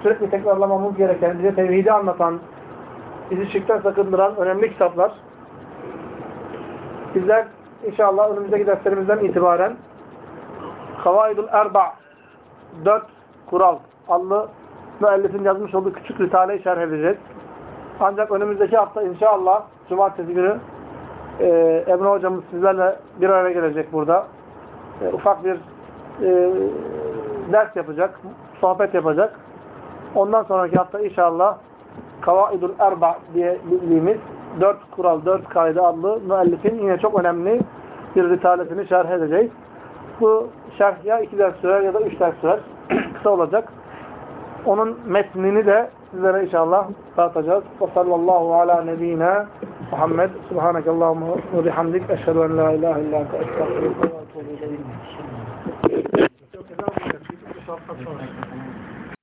sürekli tekrarlamamız gereken, bize tevhidi anlatan, bizi şirkten sakındıran önemli kitaplar. Bizler inşallah önümüzdeki derslerimizden itibaren Havaidul Erba dört kural adlı müellifin yazmış olduğu küçük risaleyi şerh edeceğiz. Ancak önümüzdeki hafta inşallah cumartesi günü e, Emre hocamız sizlerle bir araya gelecek burada. E, ufak bir e, ders yapacak, sohbet yapacak. Ondan sonraki hafta inşallah Kavaidul Erba diye bildiğimiz dört kural, dört kaide adlı müellifin yine çok önemli bir risalesini şerh edeceğiz. Bu şerh ya iki ders sürer ya da üç ders sürer. (clears throat) Kısa olacak. Onun metnini de sizlere inşallah dağıtacağız. Ve sallallahu ala nebiyyina Muhammed. Subhaneke Allahümme ve bihamdik. Eşhedü en la ilahe illa ente estağfirullah ve etûbü ileyh.